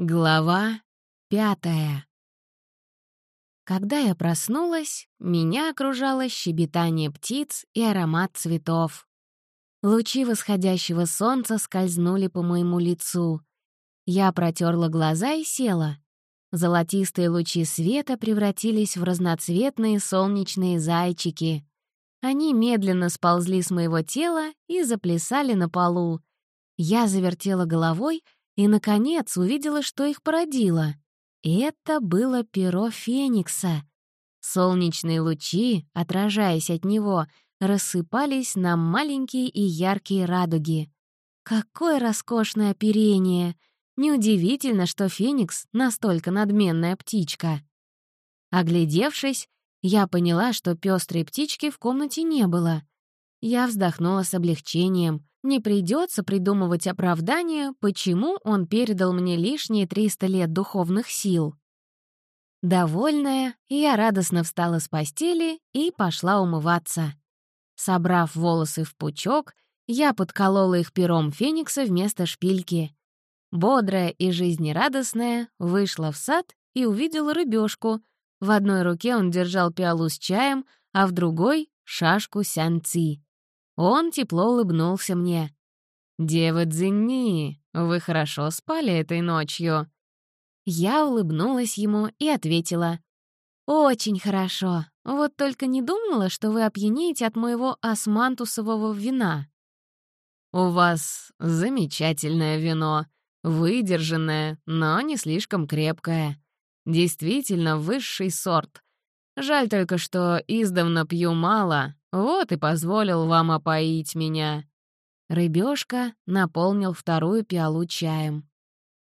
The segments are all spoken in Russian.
Глава пятая Когда я проснулась, меня окружало щебетание птиц и аромат цветов. Лучи восходящего солнца скользнули по моему лицу. Я протерла глаза и села. Золотистые лучи света превратились в разноцветные солнечные зайчики. Они медленно сползли с моего тела и заплясали на полу. Я завертела головой — и, наконец, увидела, что их породило. Это было перо Феникса. Солнечные лучи, отражаясь от него, рассыпались на маленькие и яркие радуги. Какое роскошное оперение! Неудивительно, что Феникс — настолько надменная птичка. Оглядевшись, я поняла, что пестрой птички в комнате не было. Я вздохнула с облегчением. Не придется придумывать оправдание, почему он передал мне лишние 300 лет духовных сил. Довольная, я радостно встала с постели и пошла умываться. Собрав волосы в пучок, я подколола их пером феникса вместо шпильки. Бодрая и жизнерадостная, вышла в сад и увидела рыбешку. В одной руке он держал пиалу с чаем, а в другой — шашку сянци. Он тепло улыбнулся мне. «Дева Дзинни, вы хорошо спали этой ночью?» Я улыбнулась ему и ответила. «Очень хорошо. Вот только не думала, что вы опьянеете от моего османтусового вина». «У вас замечательное вино, выдержанное, но не слишком крепкое. Действительно высший сорт. Жаль только, что издавна пью мало, вот и позволил вам опоить меня». Рыбёшка наполнил вторую пиалу чаем.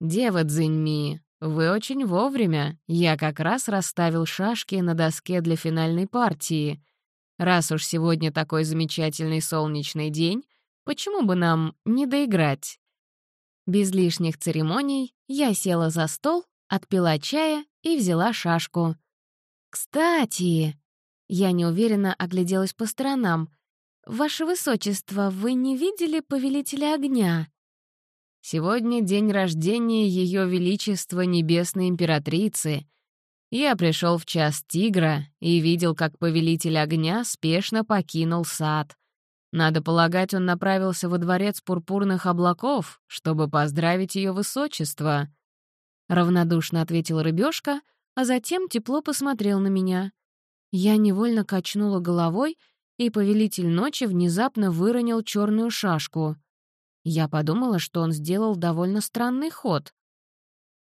«Дева Цзиньми, вы очень вовремя. Я как раз расставил шашки на доске для финальной партии. Раз уж сегодня такой замечательный солнечный день, почему бы нам не доиграть?» Без лишних церемоний я села за стол, отпила чая и взяла шашку. «Кстати», я неуверенно огляделась по сторонам. «Ваше Высочество, вы не видели Повелителя Огня?» «Сегодня день рождения Ее Величества Небесной Императрицы. Я пришел в час тигра и видел, как Повелитель Огня спешно покинул сад. Надо полагать, он направился во дворец пурпурных облаков, чтобы поздравить Ее Высочество». Равнодушно ответил рыбешка, а затем тепло посмотрел на меня — я невольно качнула головой, и повелитель ночи внезапно выронил черную шашку. Я подумала, что он сделал довольно странный ход.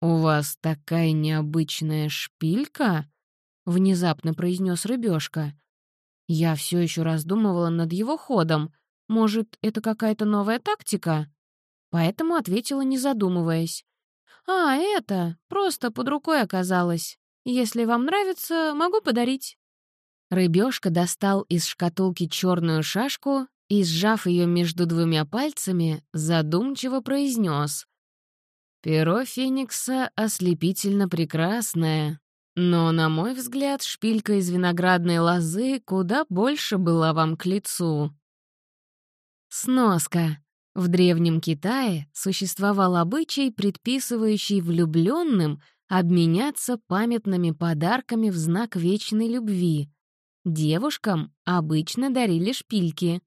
«У вас такая необычная шпилька?» — внезапно произнес рыбешка. Я все еще раздумывала над его ходом. Может, это какая-то новая тактика? Поэтому ответила, не задумываясь. «А, это просто под рукой оказалось. Если вам нравится, могу подарить». Рыбешка достал из шкатулки черную шашку и, сжав ее между двумя пальцами, задумчиво произнес: «Перо Феникса ослепительно прекрасное, но, на мой взгляд, шпилька из виноградной лозы куда больше была вам к лицу». Сноска. В Древнем Китае существовал обычай, предписывающий влюбленным обменяться памятными подарками в знак вечной любви — Девушкам обычно дарили шпильки.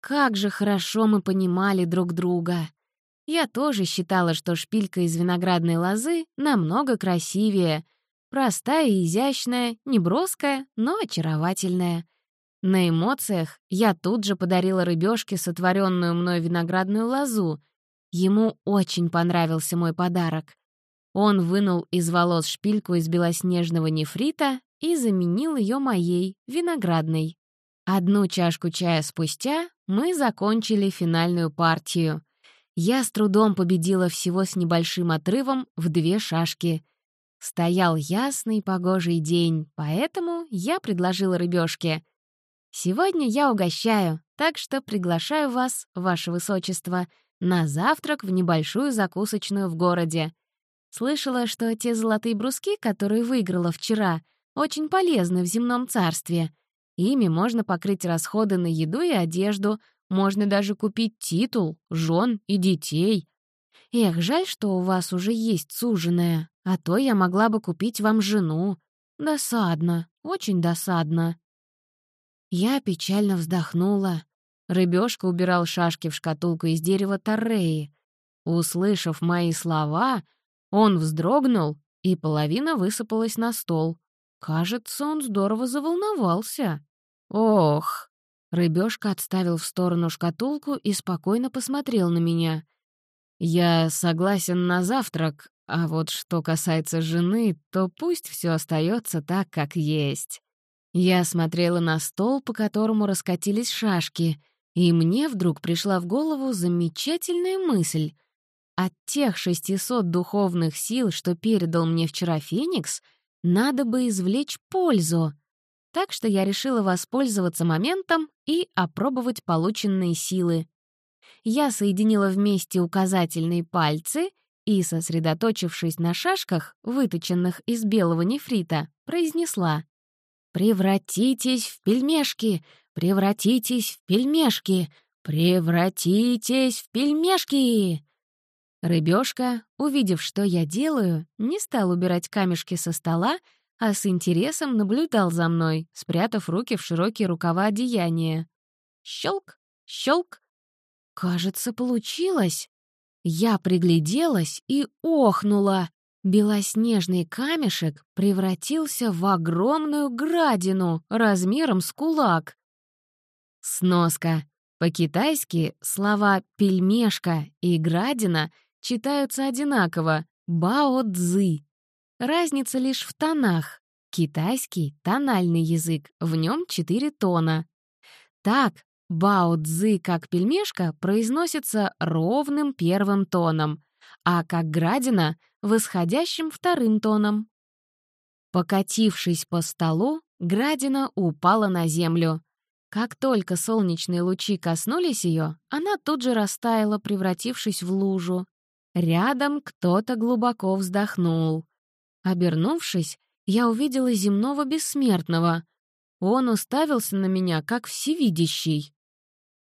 Как же хорошо мы понимали друг друга. Я тоже считала, что шпилька из виноградной лозы намного красивее. Простая и изящная, не броская, но очаровательная. На эмоциях я тут же подарила рыбешке сотворенную мной виноградную лозу. Ему очень понравился мой подарок. Он вынул из волос шпильку из белоснежного нефрита и заменил ее моей, виноградной. Одну чашку чая спустя мы закончили финальную партию. Я с трудом победила всего с небольшим отрывом в две шашки. Стоял ясный погожий день, поэтому я предложила рыбешке. «Сегодня я угощаю, так что приглашаю вас, ваше высочество, на завтрак в небольшую закусочную в городе. Слышала, что те золотые бруски, которые выиграла вчера, очень полезны в земном царстве. Ими можно покрыть расходы на еду и одежду, можно даже купить титул, жен и детей. Эх, жаль, что у вас уже есть суженая, а то я могла бы купить вам жену. Досадно, очень досадно». Я печально вздохнула. Рыбёшка убирал шашки в шкатулку из дерева Торреи. Услышав мои слова, он вздрогнул, и половина высыпалась на стол. Кажется, он здорово заволновался. «Ох!» Рыбёшка отставил в сторону шкатулку и спокойно посмотрел на меня. «Я согласен на завтрак, а вот что касается жены, то пусть все остается так, как есть». Я смотрела на стол, по которому раскатились шашки, и мне вдруг пришла в голову замечательная мысль. От тех 600 духовных сил, что передал мне вчера Феникс, надо бы извлечь пользу. Так что я решила воспользоваться моментом и опробовать полученные силы. Я соединила вместе указательные пальцы и, сосредоточившись на шашках, выточенных из белого нефрита, произнесла «Превратитесь в пельмешки! Превратитесь в пельмешки! Превратитесь в пельмешки!» Рыбёшка, увидев, что я делаю, не стал убирать камешки со стола, а с интересом наблюдал за мной, спрятав руки в широкие рукава одеяния. Щелк, щелк. Кажется, получилось. Я пригляделась и охнула. Белоснежный камешек превратился в огромную градину размером с кулак. Сноска. По-китайски слова «пельмешка» и «градина» читаются одинаково — «бао-цзы». Разница лишь в тонах. Китайский — тональный язык, в нем четыре тона. Так, бао-цзы как пельмешка произносится ровным первым тоном, а как градина — восходящим вторым тоном. Покатившись по столу, градина упала на землю. Как только солнечные лучи коснулись ее, она тут же растаяла, превратившись в лужу. Рядом кто-то глубоко вздохнул. Обернувшись, я увидела земного бессмертного. Он уставился на меня, как всевидящий.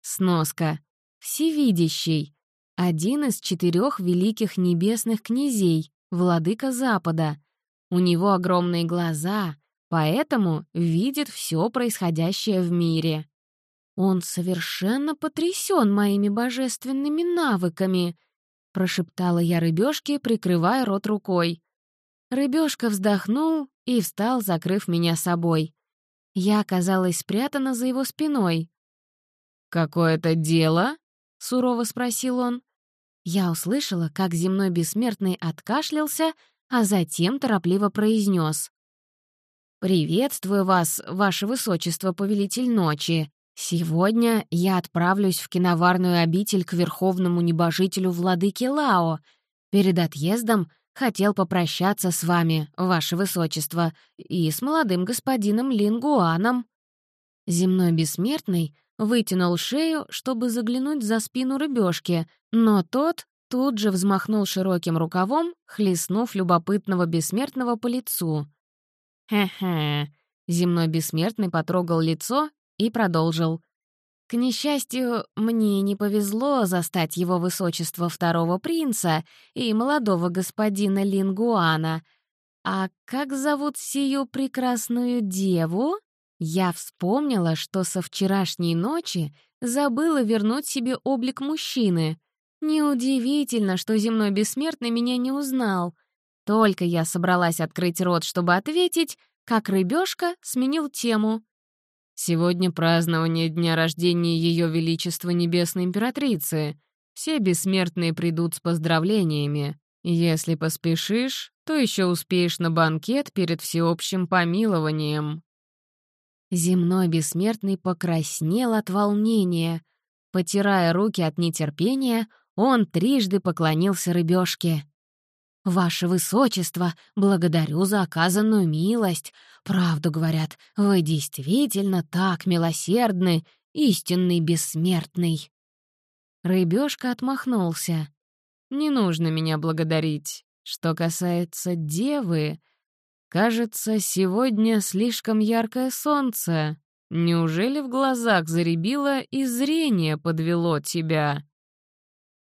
Сноска. Всевидящий. Один из четырех великих небесных князей, владыка Запада. У него огромные глаза, поэтому видит все происходящее в мире. Он совершенно потрясен моими божественными навыками, прошептала я рыбешке, прикрывая рот рукой. Рыбешка вздохнул и встал, закрыв меня собой. Я оказалась спрятана за его спиной. «Какое-то дело?» — сурово спросил он. Я услышала, как земной бессмертный откашлялся, а затем торопливо произнес: «Приветствую вас, ваше высочество, повелитель ночи. Сегодня я отправлюсь в киноварную обитель к верховному небожителю владыке Лао. Перед отъездом хотел попрощаться с вами, ваше высочество, и с молодым господином Лингуаном». Земной бессмертный вытянул шею, чтобы заглянуть за спину рыбешки, но тот тут же взмахнул широким рукавом, хлестнув любопытного бессмертного по лицу. «Хе-хе». Земной бессмертный потрогал лицо и продолжил. «К несчастью, мне не повезло застать его высочество второго принца и молодого господина Лингуана. А как зовут сию прекрасную деву?» Я вспомнила, что со вчерашней ночи забыла вернуть себе облик мужчины. Неудивительно, что земной бессмертный меня не узнал — только я собралась открыть рот, чтобы ответить, как рыбешка сменил тему. «Сегодня празднование дня рождения Ее Величества Небесной Императрицы. Все бессмертные придут с поздравлениями. Если поспешишь, то еще успеешь на банкет перед всеобщим помилованием». Земной бессмертный покраснел от волнения. Потирая руки от нетерпения, он трижды поклонился рыбешке. «Ваше Высочество, благодарю за оказанную милость. Правду говорят, вы действительно так милосердны, истинный бессмертный». Рыбёшка отмахнулся. «Не нужно меня благодарить. Что касается девы, кажется, сегодня слишком яркое солнце. Неужели в глазах заребило и зрение подвело тебя?»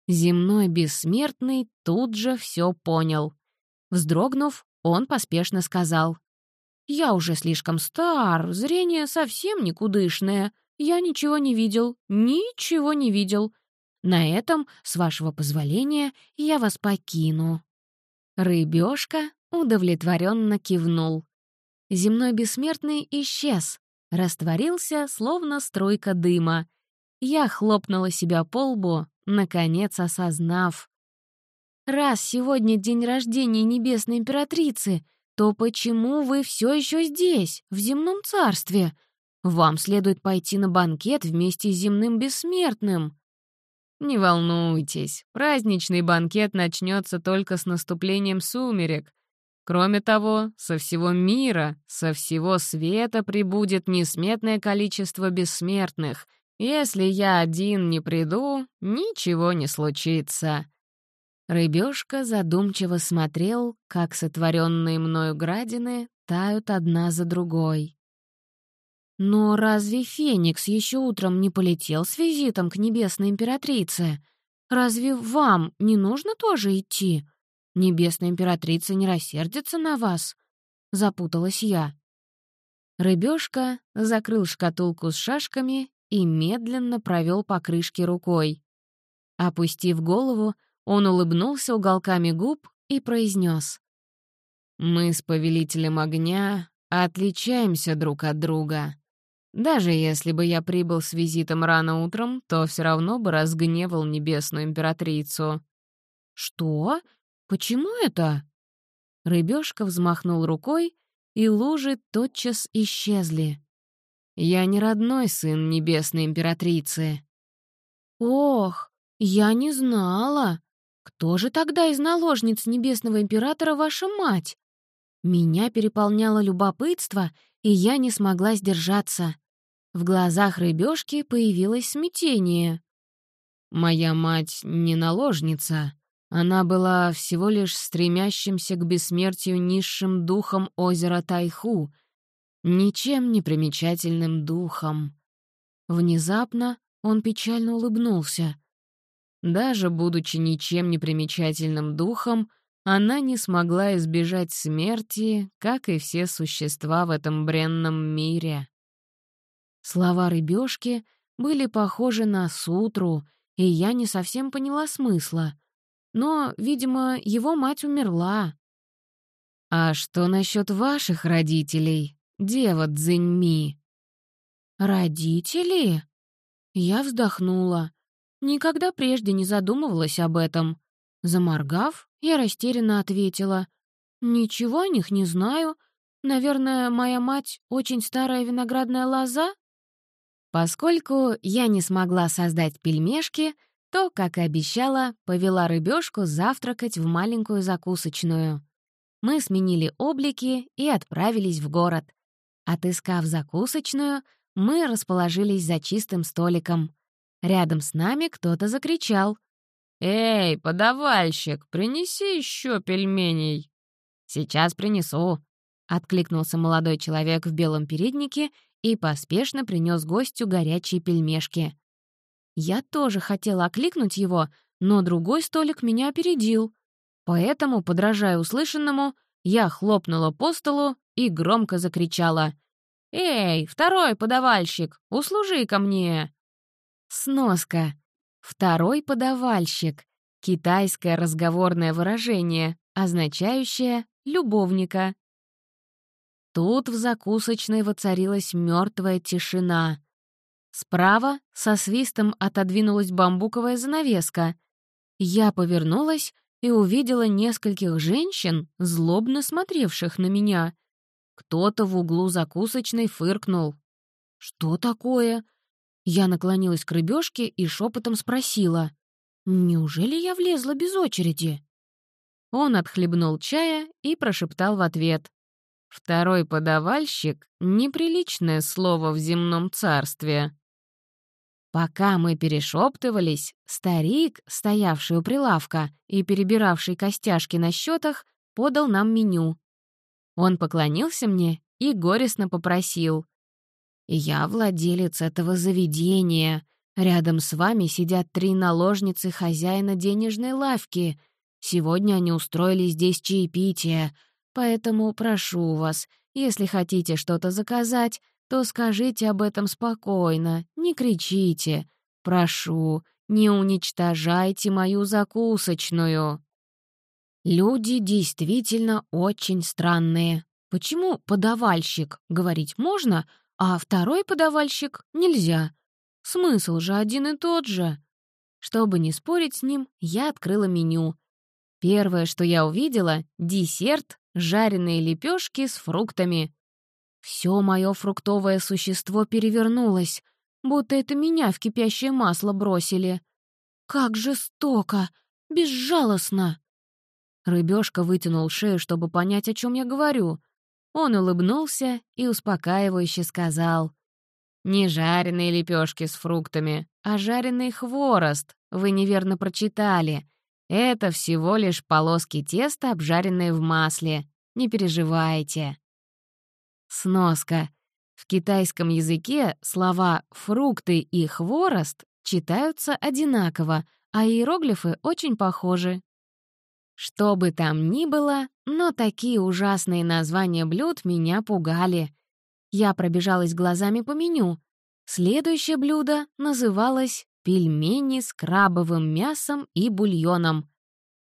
Земной бессмертный тут же все понял. Вздрогнув, он поспешно сказал. «Я уже слишком стар, зрение совсем никудышное. Я ничего не видел, ничего не видел. На этом, с вашего позволения, я вас покину». Рыбёшка удовлетворенно кивнул. Земной бессмертный исчез, растворился, словно струйка дыма. Я хлопнула себя по лбу, наконец осознав. «Раз сегодня день рождения Небесной Императрицы, то почему вы все еще здесь, в земном царстве? Вам следует пойти на банкет вместе с земным бессмертным». «Не волнуйтесь, праздничный банкет начнется только с наступлением сумерек. Кроме того, со всего мира, со всего света прибудет несметное количество бессмертных. Если я один не приду, ничего не случится». Рыбёшка задумчиво смотрел, как сотворенные мною градины тают одна за другой. Но разве Феникс еще утром не полетел с визитом к Небесной Императрице? Разве вам не нужно тоже идти? Небесная Императрица не рассердится на вас?» Запуталась я. Рыбёшка закрыл шкатулку с шашками и медленно провел по крышке рукой. Опустив голову, он улыбнулся уголками губ и произнес: «Мы с Повелителем Огня отличаемся друг от друга. Даже если бы я прибыл с визитом рано утром, то все равно бы разгневал небесную императрицу». «Что? Почему это?» Рыбёшка взмахнул рукой, и лужи тотчас исчезли. «Я не родной сын небесной императрицы». «Ох, я не знала. Кто же тогда из наложниц небесного императора ваша мать?» Меня переполняло любопытство, и я не смогла сдержаться. В глазах рыбешки появилось смятение. «Моя мать не наложница. Она была всего лишь стремящимся к бессмертию низшим духом озера Тайху, ничем не примечательным духом». Внезапно он печально улыбнулся. Даже будучи ничем не примечательным духом, она не смогла избежать смерти, как и все существа в этом бренном мире. Слова рыбешки были похожи на сутру, и я не совсем поняла смысла. Но, видимо, его мать умерла. «А что насчет ваших родителей, дева Цзиньми?» «Родители?» Я вздохнула. Никогда прежде не задумывалась об этом. Заморгав, я растерянно ответила. «Ничего о них не знаю. Наверное, моя мать очень старая виноградная лоза?» Поскольку я не смогла создать пельмешки, то, как и обещала, повела рыбешку завтракать в маленькую закусочную. Мы сменили облики и отправились в город. Отыскав закусочную, мы расположились за чистым столиком. Рядом с нами кто-то закричал. «Эй, подавальщик, принеси еще пельменей!» «Сейчас принесу», — откликнулся молодой человек в белом переднике и поспешно принес гостю горячие пельмешки. Я тоже хотела окликнуть его, но другой столик меня опередил. Поэтому, подражая услышанному, я хлопнула по столу и громко закричала. «Эй, второй подавальщик, услужи ко мне!» Сноска. Второй подавальщик. Китайское разговорное выражение, означающее «любовника». Тут в закусочной воцарилась мертвая тишина. Справа со свистом отодвинулась бамбуковая занавеска. Я повернулась и увидела нескольких женщин, злобно смотревших на меня. Кто-то в углу закусочной фыркнул. «Что такое?» Я наклонилась к рыбешке и шепотом спросила. «Неужели я влезла без очереди?» Он отхлебнул чая и прошептал в ответ. Второй подавальщик — неприличное слово в земном царстве. Пока мы перешептывались, старик, стоявший у прилавка и перебиравший костяшки на счетах, подал нам меню. Он поклонился мне и горестно попросил. «Я владелец этого заведения. Рядом с вами сидят три наложницы хозяина денежной лавки. Сегодня они устроили здесь чаепитие, поэтому прошу вас, если хотите что-то заказать, то скажите об этом спокойно, не кричите. Прошу, не уничтожайте мою закусочную. Люди действительно очень странные. Почему подавальщик говорить можно, а второй подавальщик нельзя? Смысл же один и тот же. Чтобы не спорить с ним, я открыла меню. Первое, что я увидела — десерт, жареные лепешки с фруктами. Все мое фруктовое существо перевернулось, будто это меня в кипящее масло бросили. Как жестоко, безжалостно. Рыбешка вытянул шею, чтобы понять, о чем я говорю. Он улыбнулся и успокаивающе сказал. Не жареные лепешки с фруктами, а жареный хворост. Вы неверно прочитали. Это всего лишь полоски теста, обжаренные в масле. Не переживайте. Сноска. В китайском языке слова «фрукты» и «хворост» читаются одинаково, а иероглифы очень похожи. Что бы там ни было, но такие ужасные названия блюд меня пугали. Я пробежалась глазами по меню. Следующее блюдо называлось «пельмени с крабовым мясом и бульоном».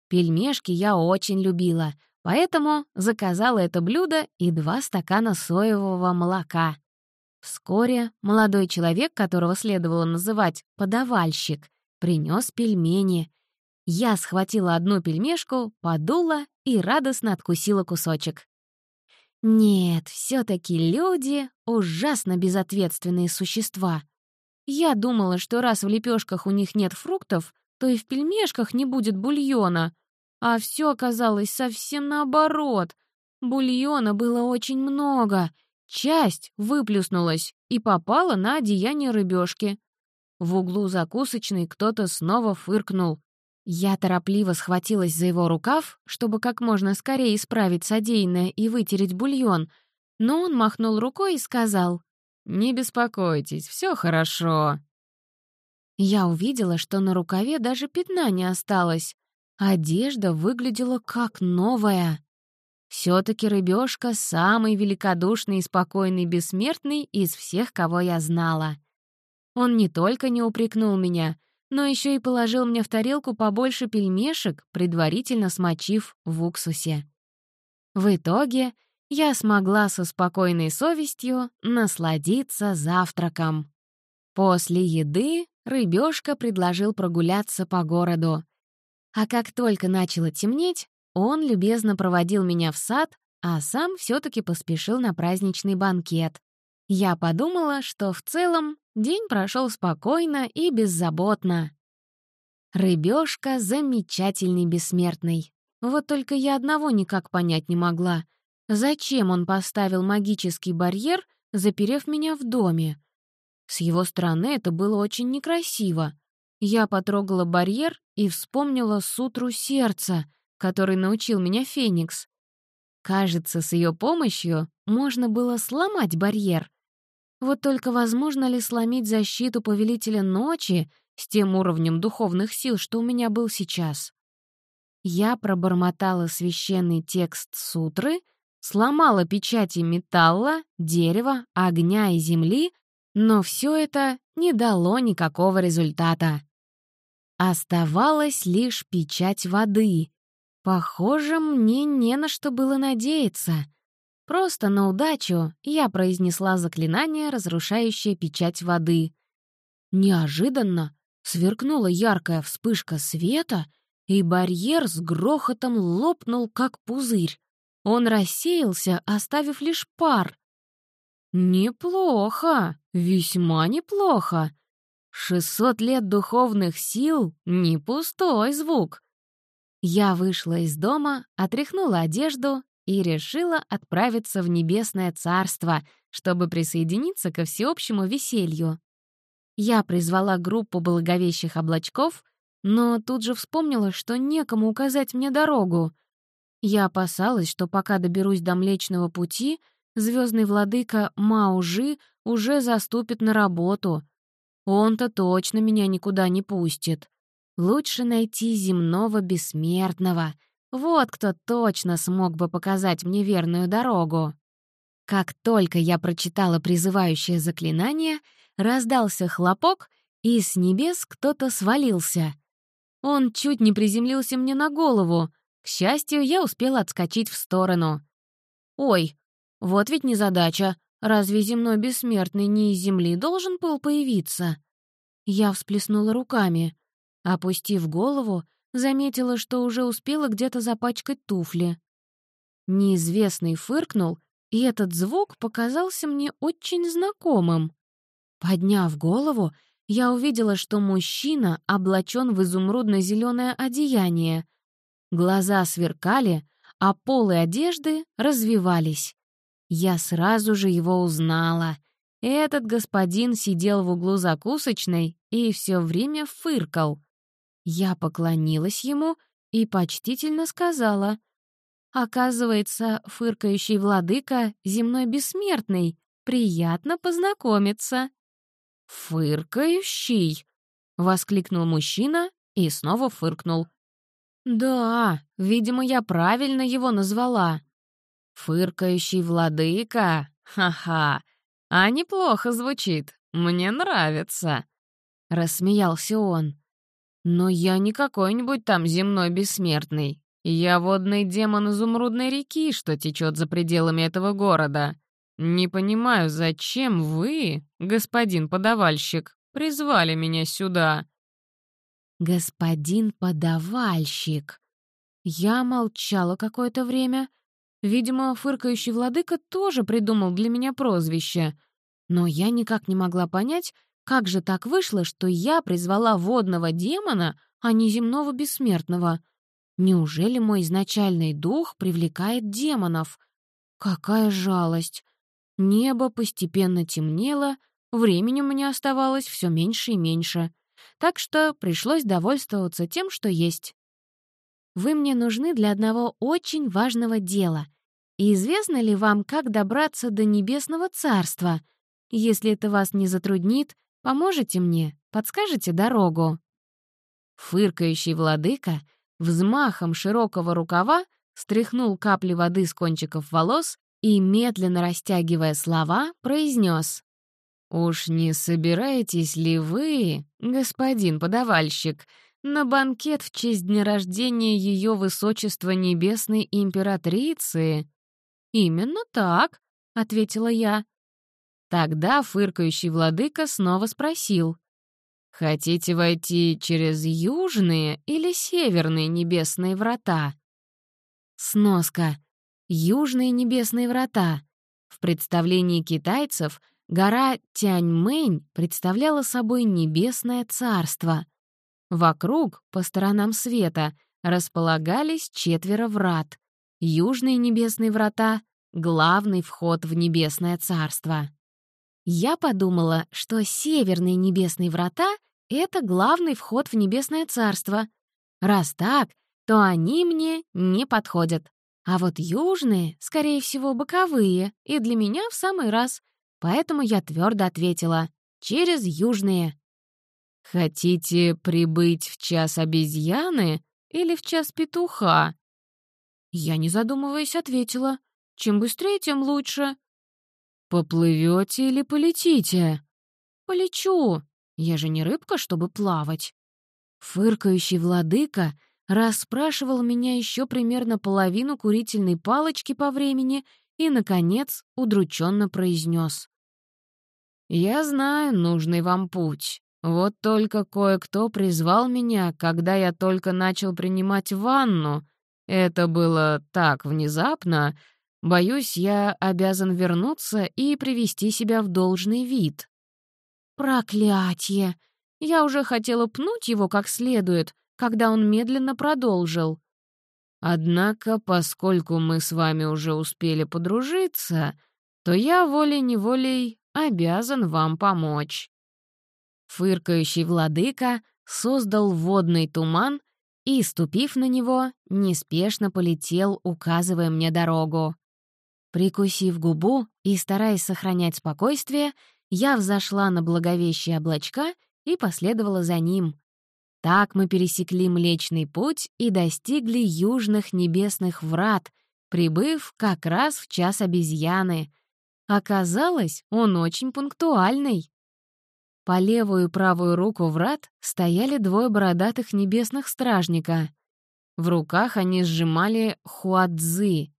Пельмешки я очень любила, поэтому заказала это блюдо и два стакана соевого молока. Вскоре молодой человек, которого следовало называть подавальщик, принес пельмени. Я схватила одну пельмешку, подула и радостно откусила кусочек. Нет, все таки люди — ужасно безответственные существа. Я думала, что раз в лепешках у них нет фруктов, то и в пельмешках не будет бульона. А все оказалось совсем наоборот. Бульона было очень много. Часть выплюснулась и попала на одеяние рыбешки. В углу закусочной кто-то снова фыркнул. Я торопливо схватилась за его рукав, чтобы как можно скорее исправить содеянное и вытереть бульон, но он махнул рукой и сказал, «Не беспокойтесь, все хорошо». Я увидела, что на рукаве даже пятна не осталось. Одежда выглядела как новая. все таки рыбешка самый великодушный и спокойный бессмертный из всех, кого я знала. Он не только не упрекнул меня — но еще и положил мне в тарелку побольше пельмешек, предварительно смочив в уксусе. В итоге я смогла со спокойной совестью насладиться завтраком. После еды рыбешка предложил прогуляться по городу. А как только начало темнеть, он любезно проводил меня в сад, а сам все таки поспешил на праздничный банкет. Я подумала, что в целом День прошел спокойно и беззаботно. Рыбешка замечательный бессмертный. Вот только я одного никак понять не могла. Зачем он поставил магический барьер, заперев меня в доме? С его стороны это было очень некрасиво. Я потрогала барьер и вспомнила сутру сердца, который научил меня Феникс. Кажется, с ее помощью можно было сломать барьер, вот только возможно ли сломить защиту Повелителя Ночи с тем уровнем духовных сил, что у меня был сейчас? Я пробормотала священный текст сутры, сломала печати металла, дерева, огня и земли, но все это не дало никакого результата. Оставалась лишь печать воды. Похоже, мне не на что было надеяться — Просто на удачу я произнесла заклинание, разрушающее печать воды. Неожиданно сверкнула яркая вспышка света, и барьер с грохотом лопнул, как пузырь. Он рассеялся, оставив лишь пар. «Неплохо, весьма неплохо. Шестьсот лет духовных сил — не пустой звук». Я вышла из дома, отряхнула одежду и решила отправиться в Небесное Царство, чтобы присоединиться ко всеобщему веселью. Я призвала группу благовещих облачков, но тут же вспомнила, что некому указать мне дорогу. Я опасалась, что пока доберусь до Млечного Пути, звездный владыка Маужи уже заступит на работу. Он-то точно меня никуда не пустит. Лучше найти земного бессмертного. Вот кто точно смог бы показать мне верную дорогу. Как только я прочитала призывающее заклинание, раздался хлопок, и с небес кто-то свалился. Он чуть не приземлился мне на голову. К счастью, я успела отскочить в сторону. «Ой, вот ведь незадача. Разве земной бессмертный не из земли должен был появиться?» Я всплеснула руками. Опустив голову, заметила, что уже успела где-то запачкать туфли. Неизвестный фыркнул, и этот звук показался мне очень знакомым. Подняв голову, я увидела, что мужчина облачен в изумрудно-зеленое одеяние. Глаза сверкали, а полы одежды развивались. Я сразу же его узнала. Этот господин сидел в углу закусочной и все время фыркал. Я поклонилась ему и почтительно сказала. «Оказывается, фыркающий владыка — земной бессмертный. Приятно познакомиться». «Фыркающий!» — воскликнул мужчина и снова фыркнул. «Да, видимо, я правильно его назвала». «Фыркающий владыка? Ха-ха! А неплохо звучит. Мне нравится!» — рассмеялся он. «Но я не какой-нибудь там земной бессмертный. Я водный демон изумрудной реки, что течет за пределами этого города. «Не понимаю, зачем вы, господин подавальщик, призвали меня сюда?» «Господин подавальщик!» Я молчала какое-то время. Видимо, фыркающий владыка тоже придумал для меня прозвище. Но я никак не могла понять, как же так вышло, что я призвала водного демона, а не земного бессмертного. Неужели мой изначальный дух привлекает демонов? Какая жалость! Небо постепенно темнело, времени меня оставалось все меньше и меньше, так что пришлось довольствоваться тем, что есть. Вы мне нужны для одного очень важного дела. И известно ли вам, как добраться до Небесного Царства? Если это вас не затруднит, поможете мне, подскажете дорогу?» Фыркающий владыка взмахом широкого рукава стряхнул капли воды с кончиков волос и, медленно растягивая слова, произнес. «Уж не собираетесь ли вы, господин подавальщик, на банкет в честь дня рождения Ее Высочества Небесной Императрицы?» «Именно так», — ответила я. Тогда фыркающий владыка снова спросил. «Хотите войти через южные или северные небесные врата?» Сноска. Южные небесные врата. В представлении китайцев гора Тяньмэнь представляла собой небесное царство. Вокруг, по сторонам света, располагались четверо врат. Южные небесные врата — главный вход в небесное царство. Я подумала, что северные небесные врата — это главный вход в небесное царство. Раз так, то они мне не подходят. А вот южные, скорее всего, боковые, и для меня в самый раз. Поэтому я твердо ответила «через южные». «Хотите прибыть в час обезьяны или в час петуха?» Я, не задумываясь, ответила «чем быстрее, тем лучше». «Поплывете или полетите?» «Полечу. Я же не рыбка, чтобы плавать». Фыркающий владыка расспрашивал меня еще примерно половину курительной палочки по времени и, наконец, удрученно произнес. «Я знаю нужный вам путь. Вот только кое-кто призвал меня, когда я только начал принимать ванну. Это было так внезапно. Боюсь, я обязан вернуться и привести себя в должный вид». «Проклятье! Я уже хотела пнуть его как следует, когда он медленно продолжил. «Однако, поскольку мы с вами уже успели подружиться, то я волей-неволей обязан вам помочь». Фыркающий владыка создал водный туман и, ступив на него, неспешно полетел, указывая мне дорогу. Прикусив губу и стараясь сохранять спокойствие, я взошла на благовещие облачка и последовала за ним. Так мы пересекли Млечный Путь и достигли южных небесных врат, прибыв как раз в час обезьяны. Оказалось, он очень пунктуальный. По левую и правую руку врат стояли двое бородатых небесных стражника. В руках они сжимали хуадзы.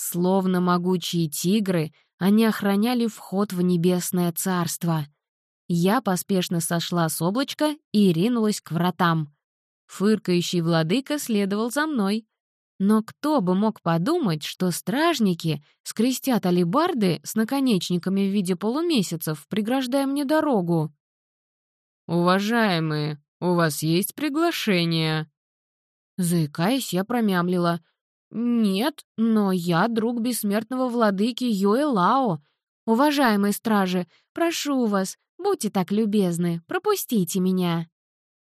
Словно могучие тигры, они охраняли вход в небесное царство — я поспешно сошла с облачка и ринулась к вратам. Фыркающий владыка следовал за мной. Но кто бы мог подумать, что стражники скрестят алибарды с наконечниками в виде полумесяцев, преграждая мне дорогу? «Уважаемые, у вас есть приглашение?» Заикаясь, я промямлила. «Нет, но я друг бессмертного владыки Юэ Лао. Уважаемые стражи, прошу вас, Будьте так любезны, пропустите меня».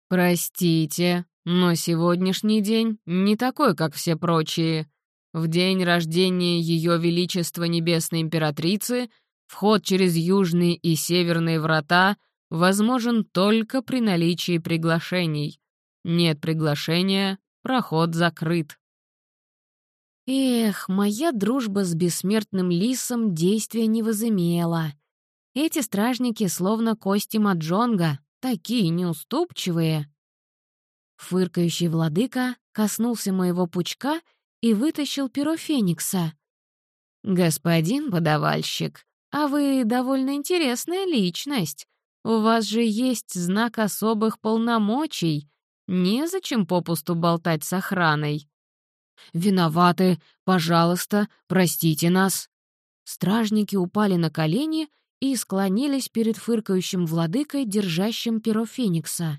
«Простите, но сегодняшний день не такой, как все прочие. В день рождения Ее Величества Небесной Императрицы вход через южные и северные врата возможен только при наличии приглашений. Нет приглашения, проход закрыт». Эх, моя дружба с бессмертным лисом действия не возымела. Эти стражники словно кости Маджонга, такие неуступчивые. Фыркающий владыка коснулся моего пучка и вытащил перо Феникса. «Господин подавальщик, а вы довольно интересная личность. У вас же есть знак особых полномочий. Незачем попусту болтать с охраной». «Виноваты. Пожалуйста, простите нас». Стражники упали на колени и склонились перед фыркающим владыкой, держащим перо Феникса.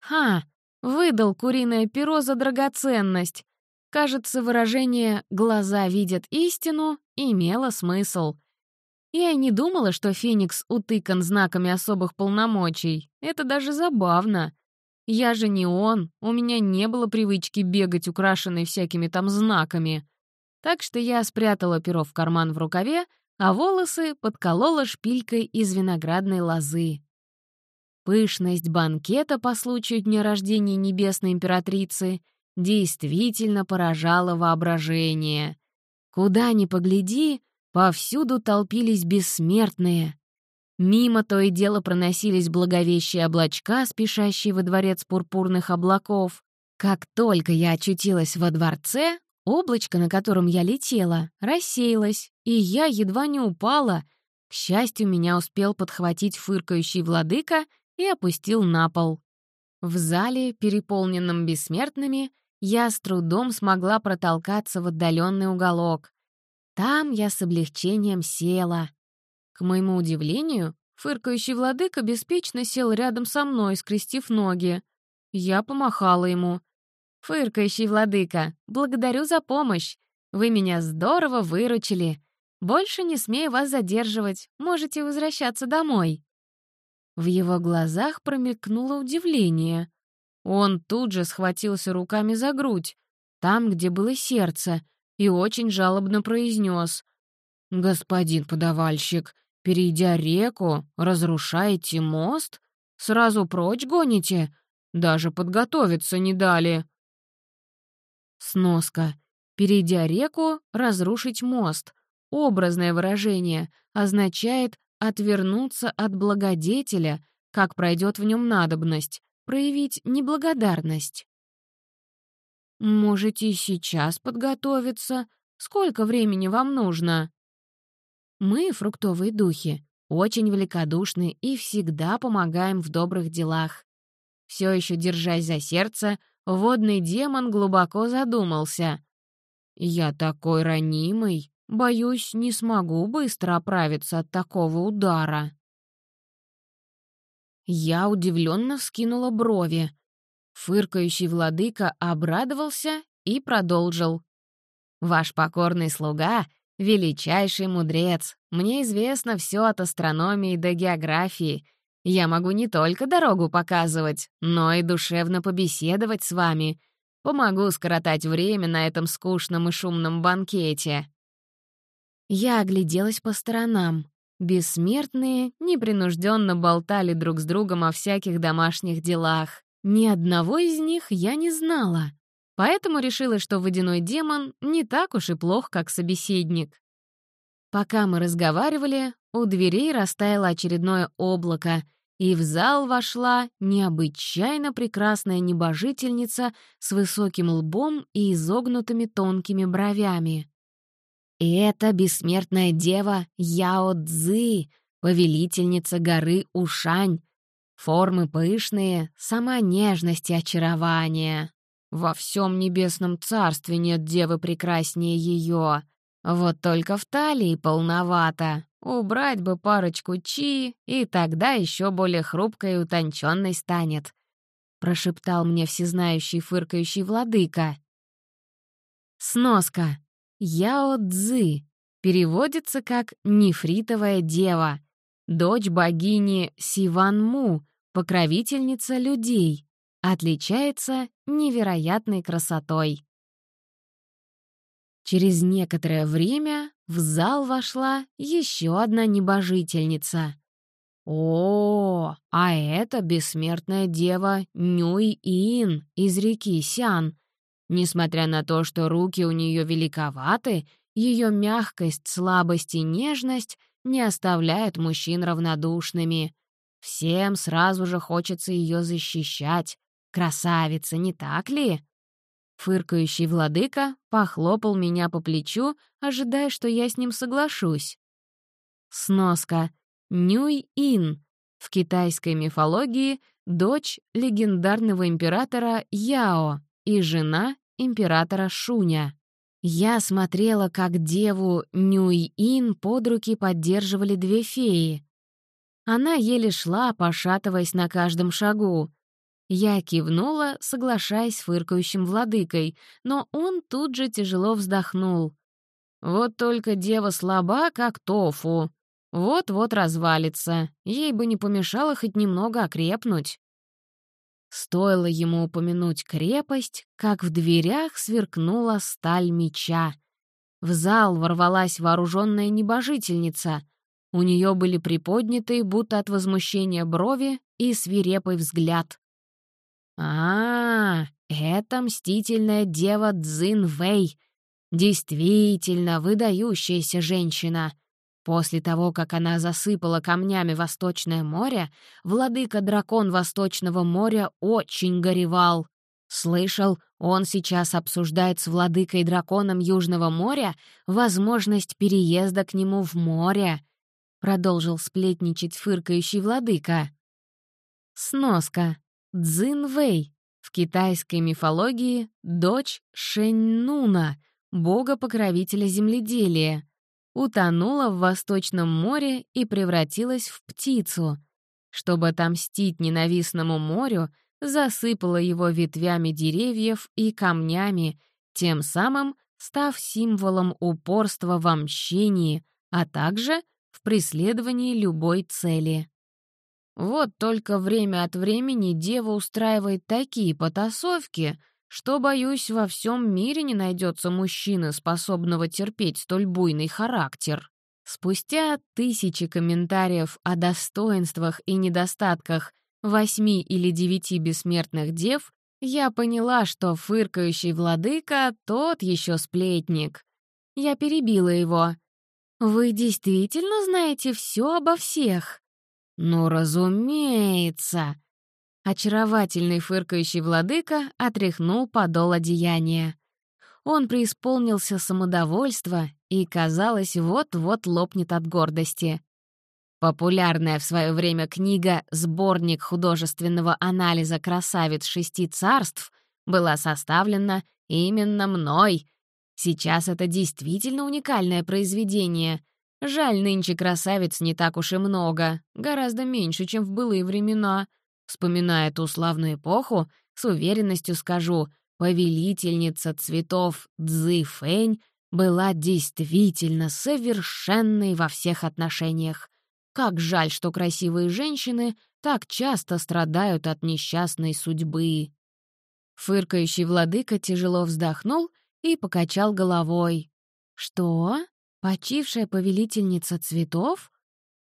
«Ха! Выдал куриное перо за драгоценность!» Кажется, выражение «глаза видят истину» имело смысл. Я и не думала, что Феникс утыкан знаками особых полномочий. Это даже забавно. Я же не он, у меня не было привычки бегать, украшенной всякими там знаками. Так что я спрятала перо в карман в рукаве, а волосы подколола шпилькой из виноградной лозы. Пышность банкета по случаю дня рождения небесной императрицы действительно поражала воображение. Куда ни погляди, повсюду толпились бессмертные. Мимо то и дело проносились благовещие облачка, спешащие во дворец пурпурных облаков. Как только я очутилась во дворце, Облачко, на котором я летела, рассеялось, и я едва не упала. К счастью, меня успел подхватить фыркающий владыка и опустил на пол. В зале, переполненном бессмертными, я с трудом смогла протолкаться в отдаленный уголок. Там я с облегчением села. К моему удивлению, фыркающий владыка беспечно сел рядом со мной, скрестив ноги. Я помахала ему. «Фыркающий владыка, благодарю за помощь. Вы меня здорово выручили. Больше не смею вас задерживать. Можете возвращаться домой». В его глазах промелькнуло удивление. Он тут же схватился руками за грудь, там, где было сердце, и очень жалобно произнес. «Господин подавальщик, перейдя реку, разрушаете мост? Сразу прочь гоните? Даже подготовиться не дали». Сноска. Перейдя реку, разрушить мост. Образное выражение означает отвернуться от благодетеля, как пройдет в нем надобность, проявить неблагодарность. Можете сейчас подготовиться. Сколько времени вам нужно? Мы, фруктовые духи, очень великодушны и всегда помогаем в добрых делах. Все еще держась за сердце, Водный демон глубоко задумался. «Я такой ранимый, боюсь, не смогу быстро оправиться от такого удара». Я удивленно вскинула брови. Фыркающий владыка обрадовался и продолжил. «Ваш покорный слуга — величайший мудрец. Мне известно все от астрономии до географии, я могу не только дорогу показывать, но и душевно побеседовать с вами. Помогу скоротать время на этом скучном и шумном банкете». Я огляделась по сторонам. Бессмертные непринужденно болтали друг с другом о всяких домашних делах. Ни одного из них я не знала, поэтому решила, что водяной демон не так уж и плох, как собеседник. Пока мы разговаривали, у дверей растаяло очередное облако, и в зал вошла необычайно прекрасная небожительница с высоким лбом и изогнутыми тонкими бровями. Это бессмертная дева Яо Цзы, повелительница горы Ушань. Формы пышные, сама нежность и очарование. Во всем небесном царстве нет девы прекраснее ее. Вот только в талии полновато. Убрать бы парочку чи, и тогда еще более хрупкой и утонченной станет. Прошептал мне всезнающий фыркающий владыка. Сноска. Яо Цзы переводится как «нефритовая дева», дочь богини Сиван Му, покровительница людей, отличается невероятной красотой. Через некоторое время в зал вошла еще одна небожительница. О, а это бессмертная дева Нюй-Ин из реки Сян, Несмотря на то, что руки у нее великоваты, ее мягкость, слабость и нежность не оставляют мужчин равнодушными. Всем сразу же хочется ее защищать. Красавица, не так ли? Фыркающий владыка похлопал меня по плечу, ожидая, что я с ним соглашусь. Сноска. Нюй-Ин. В китайской мифологии дочь легендарного императора Яо и жена императора Шуня. Я смотрела, как деву Нюй-Ин под руки поддерживали две феи. Она еле шла, пошатываясь на каждом шагу. Я кивнула, соглашаясь с фыркающим владыкой, но он тут же тяжело вздохнул. «Вот только дева слаба, как тофу. Вот-вот развалится. Ей бы не помешало хоть немного окрепнуть». Стоило ему упомянуть крепость, как в дверях сверкнула сталь меча. В зал ворвалась вооруженная небожительница. У нее были приподнятые, будто от возмущения брови, и свирепый взгляд. «А, -а это мстительная дева Цзин Вэй. Действительно выдающаяся женщина. После того, как она засыпала камнями Восточное море, владыка-дракон Восточного моря очень горевал. Слышал, он сейчас обсуждает с владыкой-драконом Южного моря возможность переезда к нему в море. Продолжил сплетничать фыркающий владыка. Сноска. Цзин Вэй. В китайской мифологии дочь Шэнь-Нуна, бога-покровителя земледелия утонула в Восточном море и превратилась в птицу. Чтобы отомстить ненавистному морю, засыпала его ветвями деревьев и камнями, тем самым став символом упорства в мщении, а также в преследовании любой цели. Вот только время от времени дева устраивает такие потасовки — что, боюсь, во всем мире не найдется мужчины, способного терпеть столь буйный характер. Спустя тысячи комментариев о достоинствах и недостатках восьми или девяти бессмертных дев, я поняла, что фыркающий владыка — тот еще сплетник. Я перебила его. «Вы действительно знаете все обо всех?» «Ну, разумеется!» Очаровательный фыркающий владыка отряхнул подол одеяния. Он преисполнился самодовольства и, казалось, вот-вот лопнет от гордости. Популярная в свое время книга «Сборник художественного анализа красавиц шести царств» была составлена именно мной. Сейчас это действительно уникальное произведение. Жаль, нынче красавиц не так уж и много, гораздо меньше, чем в былые времена — Вспоминая ту славную эпоху, с уверенностью скажу, повелительница цветов Цзы Фэнь была действительно совершенной во всех отношениях. Как жаль, что красивые женщины так часто страдают от несчастной судьбы. Фыркающий владыка тяжело вздохнул и покачал головой. «Что? Почившая повелительница цветов?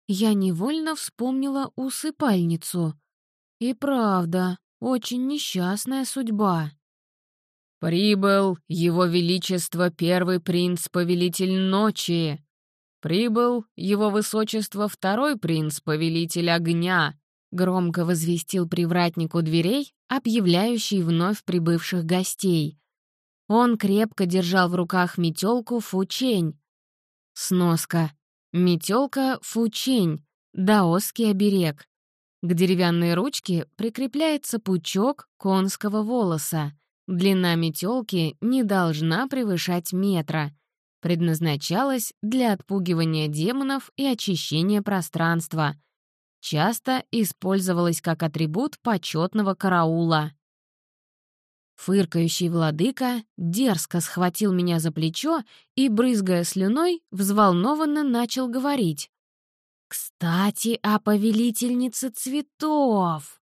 я невольно вспомнила усыпальницу. И правда, очень несчастная судьба. «Прибыл Его Величество Первый Принц-Повелитель Ночи! Прибыл Его Высочество Второй Принц-Повелитель Огня!» — громко возвестил привратник у дверей, объявляющий вновь прибывших гостей. Он крепко держал в руках метелку фучень. Сноска. Метелка фучень, даосский оберег. К деревянной ручке прикрепляется пучок конского волоса. Длина метелки не должна превышать метра. Предназначалась для отпугивания демонов и очищения пространства. Часто использовалась как атрибут почетного караула. Фыркающий владыка дерзко схватил меня за плечо и, брызгая слюной, взволнованно начал говорить. «Кстати, о повелительнице цветов!»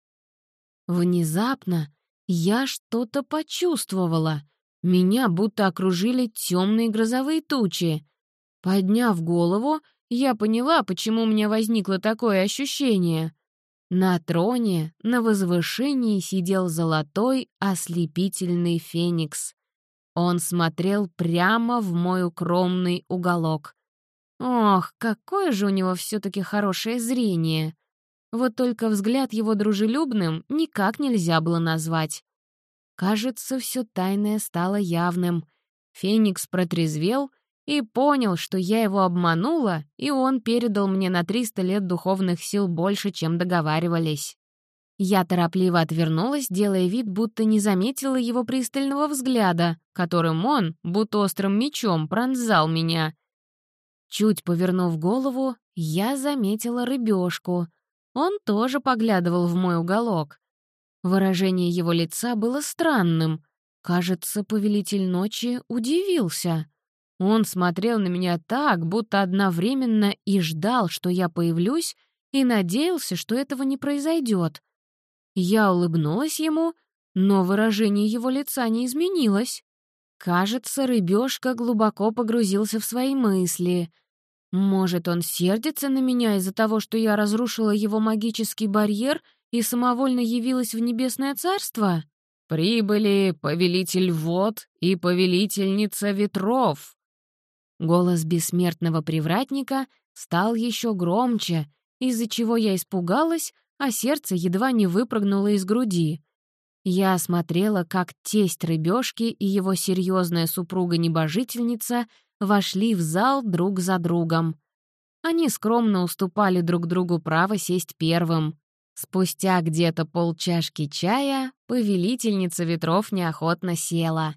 Внезапно я что-то почувствовала. Меня будто окружили темные грозовые тучи. Подняв голову, я поняла, почему у меня возникло такое ощущение. На троне на возвышении сидел золотой ослепительный феникс. Он смотрел прямо в мой укромный уголок. Ох, какое же у него все-таки хорошее зрение! Вот только взгляд его дружелюбным никак нельзя было назвать. Кажется, все тайное стало явным. Феникс протрезвел и понял, что я его обманула, и он передал мне на 300 лет духовных сил больше, чем договаривались. Я торопливо отвернулась, делая вид, будто не заметила его пристального взгляда, которым он, будто острым мечом, пронзал меня. Чуть повернув голову, я заметила рыбешку. Он тоже поглядывал в мой уголок. Выражение его лица было странным. Кажется, повелитель ночи удивился. Он смотрел на меня так, будто одновременно и ждал, что я появлюсь, и надеялся, что этого не произойдет. Я улыбнулась ему, но выражение его лица не изменилось. Кажется, рыбешка глубоко погрузился в свои мысли. Может, он сердится на меня из-за того, что я разрушила его магический барьер и самовольно явилась в небесное царство? «Прибыли повелитель вод и повелительница ветров», Голос бессмертного привратника стал еще громче, из-за чего я испугалась, а сердце едва не выпрыгнуло из груди. Я смотрела, как тесть рыбешки и его серьезная супруга-небожительница вошли в зал друг за другом. Они скромно уступали друг другу право сесть первым. Спустя где-то полчашки чая повелительница ветров неохотно села.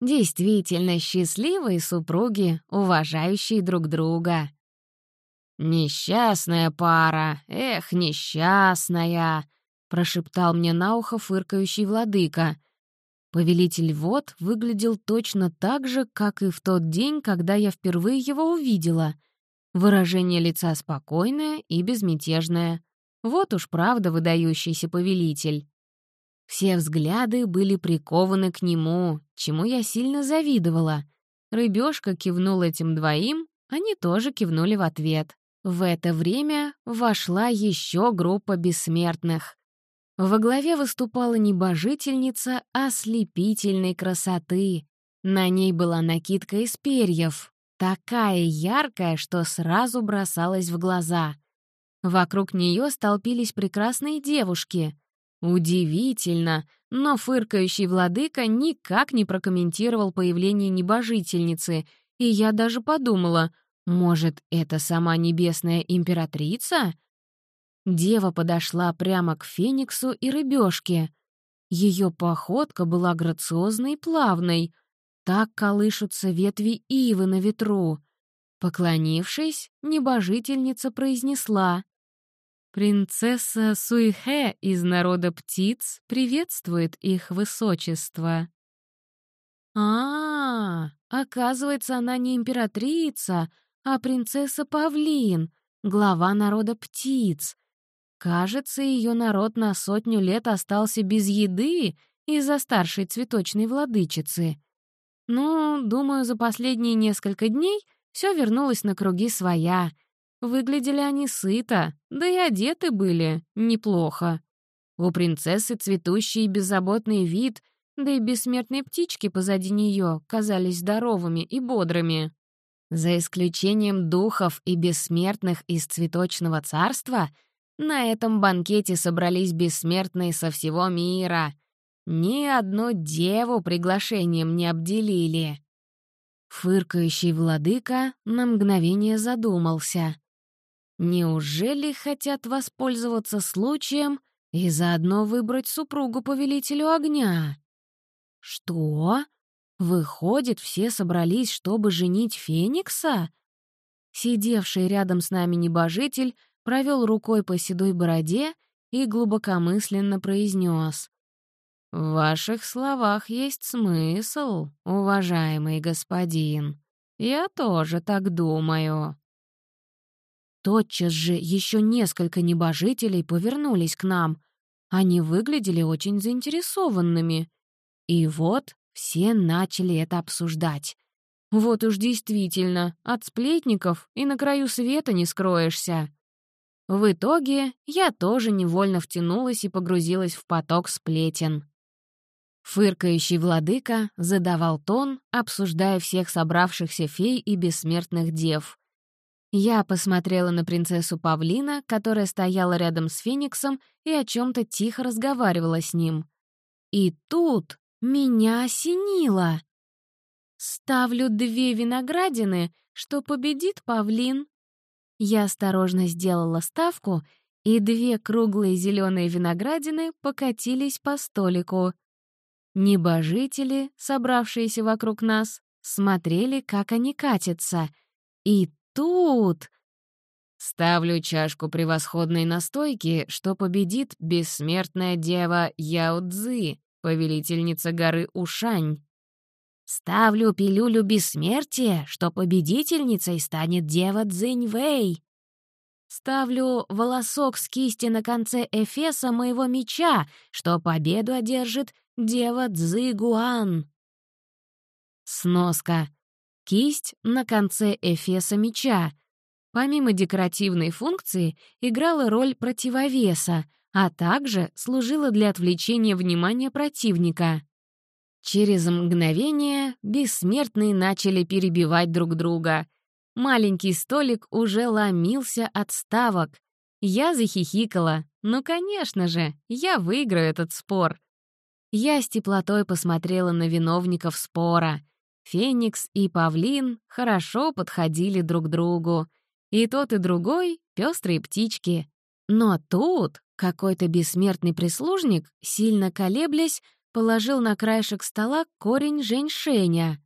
Действительно счастливые супруги, уважающие друг друга. «Несчастная пара! Эх, несчастная!» — прошептал мне на ухо фыркающий владыка. Повелитель вод выглядел точно так же, как и в тот день, когда я впервые его увидела. Выражение лица спокойное и безмятежное. Вот уж правда выдающийся повелитель. Все взгляды были прикованы к нему, чему я сильно завидовала. Рыбёшка кивнул этим двоим, они тоже кивнули в ответ. В это время вошла еще группа бессмертных. Во главе выступала небожительница ослепительной красоты. На ней была накидка из перьев, такая яркая, что сразу бросалась в глаза. Вокруг нее столпились прекрасные девушки — Удивительно, но фыркающий владыка никак не прокомментировал появление небожительницы, и я даже подумала, может, это сама небесная императрица? Дева подошла прямо к Фениксу и рыбешке. Ее походка была грациозной и плавной. Так колышутся ветви ивы на ветру. Поклонившись, небожительница произнесла Принцесса Суихэ из народа птиц приветствует их высочество. А, -а, -а оказывается, она не императрица, а принцесса Павлин, глава народа птиц. Кажется, ее народ на сотню лет остался без еды из-за старшей цветочной владычицы. Ну, думаю, за последние несколько дней все вернулось на круги своя — Выглядели они сыто, да и одеты были неплохо. У принцессы цветущий и беззаботный вид, да и бессмертные птички позади нее казались здоровыми и бодрыми. За исключением духов и бессмертных из цветочного царства, на этом банкете собрались бессмертные со всего мира. Ни одну деву приглашением не обделили. Фыркающий владыка на мгновение задумался. Неужели хотят воспользоваться случаем и заодно выбрать супругу повелителю огня? Что? Выходит, все собрались, чтобы женить Феникса? Сидевший рядом с нами небожитель провел рукой по седой бороде и глубокомысленно произнес: «В ваших словах есть смысл, уважаемый господин. Я тоже так думаю». Тотчас же еще несколько небожителей повернулись к нам. Они выглядели очень заинтересованными. И вот все начали это обсуждать. Вот уж действительно, от сплетников и на краю света не скроешься. В итоге я тоже невольно втянулась и погрузилась в поток сплетен. Фыркающий владыка задавал тон, обсуждая всех собравшихся фей и бессмертных дев. Я посмотрела на принцессу Павлина, которая стояла рядом с Фениксом и о чем то тихо разговаривала с ним. И тут меня осенило. Ставлю две виноградины, что победит павлин. Я осторожно сделала ставку, и две круглые зеленые виноградины покатились по столику. Небожители, собравшиеся вокруг нас, смотрели, как они катятся. И тут... Ставлю чашку превосходной настойки, что победит бессмертная дева Яо Цзы, повелительница горы Ушань. Ставлю пилюлю бессмертия, что победительницей станет дева Цзиньвэй. Ставлю волосок с кисти на конце эфеса моего меча, что победу одержит дева Цзыгуан. Сноска. Кисть на конце эфеса меча. Помимо декоративной функции, играла роль противовеса, а также служила для отвлечения внимания противника. Через мгновение бессмертные начали перебивать друг друга. Маленький столик уже ломился от ставок. Я захихикала. Ну, конечно же, я выиграю этот спор. Я с теплотой посмотрела на виновников спора. Феникс и Павлин хорошо подходили друг другу. И тот, и другой — пестрые птички. Но тут какой-то бессмертный прислужник, сильно колеблясь, положил на краешек стола корень женьшеня.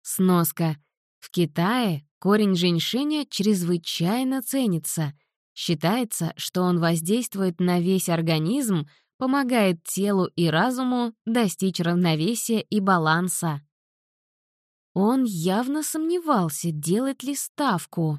Сноска. В Китае корень женьшеня чрезвычайно ценится. Считается, что он воздействует на весь организм, помогает телу и разуму достичь равновесия и баланса. Он явно сомневался, делать ли ставку.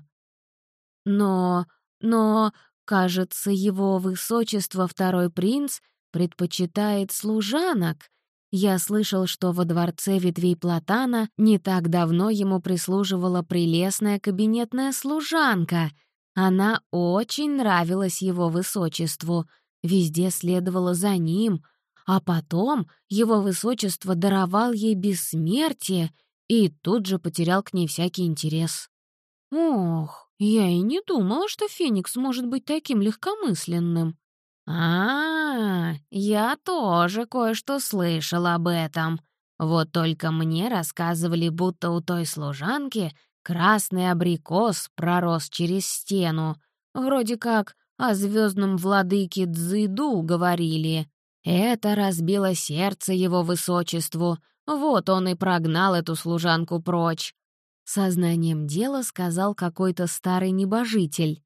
Но, но, кажется, его высочество второй принц предпочитает служанок. Я слышал, что во дворце ветвей Платана не так давно ему прислуживала прелестная кабинетная служанка. Она очень нравилась его высочеству, везде следовала за ним, а потом его высочество даровал ей бессмертие и тут же потерял к ней всякий интерес. Ох, я и не думала, что Феникс может быть таким легкомысленным. А, -а, -а я тоже кое-что слышал об этом. Вот только мне рассказывали, будто у той служанки красный абрикос пророс через стену. Вроде как о звездном владыке Дзиду говорили. Это разбило сердце его высочеству. Вот он и прогнал эту служанку прочь. Сознанием дела сказал какой-то старый небожитель.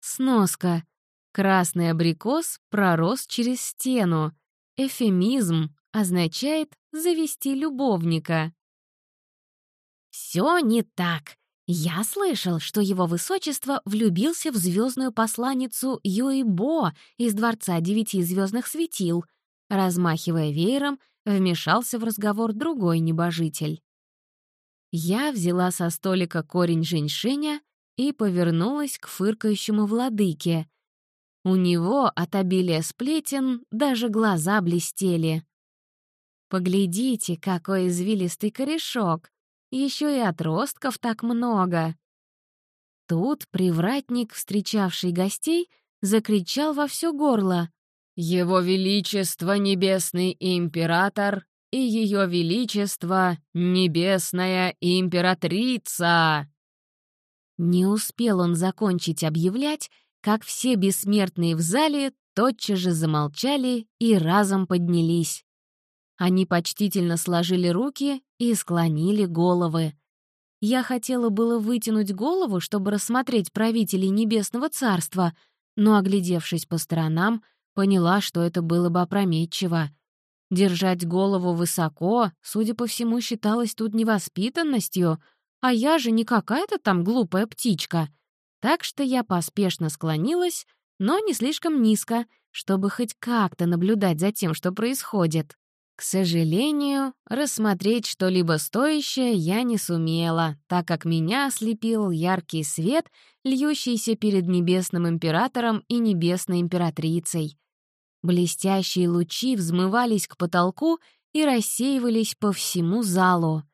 Сноска. Красный абрикос пророс через стену. Эфемизм означает «завести любовника». «Все не так. Я слышал, что его высочество влюбился в звездную посланницу Юйбо из Дворца Девяти Звездных Светил», размахивая веером, вмешался в разговор другой небожитель. Я взяла со столика корень женьшеня и повернулась к фыркающему владыке. У него от обилия сплетен даже глаза блестели. «Поглядите, какой извилистый корешок! Еще и отростков так много!» Тут привратник, встречавший гостей, закричал во все горло. «Его Величество Небесный Император и Ее Величество Небесная Императрица!» Не успел он закончить объявлять, как все бессмертные в зале тотчас же замолчали и разом поднялись. Они почтительно сложили руки и склонили головы. Я хотела было вытянуть голову, чтобы рассмотреть правителей Небесного Царства, но, оглядевшись по сторонам, поняла, что это было бы опрометчиво. Держать голову высоко, судя по всему, считалось тут невоспитанностью, а я же не какая-то там глупая птичка. Так что я поспешно склонилась, но не слишком низко, чтобы хоть как-то наблюдать за тем, что происходит. К сожалению, рассмотреть что-либо стоящее я не сумела, так как меня ослепил яркий свет, льющийся перед Небесным Императором и Небесной Императрицей. Блестящие лучи взмывались к потолку и рассеивались по всему залу.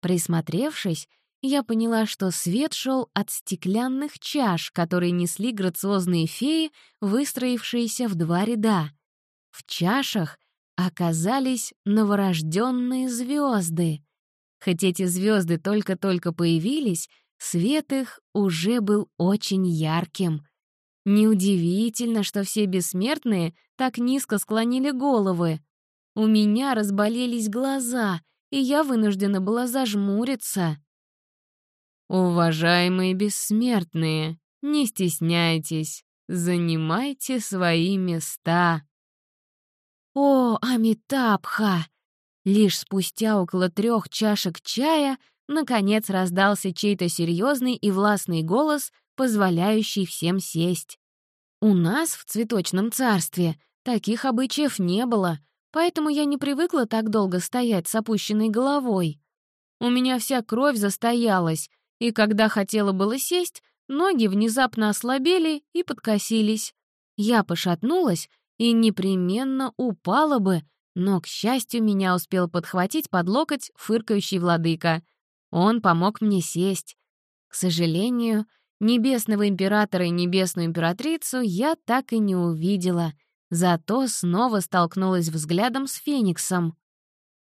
Присмотревшись, я поняла, что свет шел от стеклянных чаш, которые несли грациозные феи, выстроившиеся в два ряда. В чашах оказались новорожденные звезды. Хоть эти звезды только-только появились, свет их уже был очень ярким. Неудивительно, что все бессмертные так низко склонили головы. У меня разболелись глаза, и я вынуждена была зажмуриться. «Уважаемые бессмертные, не стесняйтесь, занимайте свои места», «О, Амитабха!» Лишь спустя около трех чашек чая наконец раздался чей-то серьезный и властный голос, позволяющий всем сесть. У нас в цветочном царстве таких обычаев не было, поэтому я не привыкла так долго стоять с опущенной головой. У меня вся кровь застоялась, и когда хотела было сесть, ноги внезапно ослабели и подкосились. Я пошатнулась и непременно упала бы, но, к счастью, меня успел подхватить под локоть фыркающий владыка. Он помог мне сесть. К сожалению, небесного императора и небесную императрицу я так и не увидела, зато снова столкнулась взглядом с Фениксом.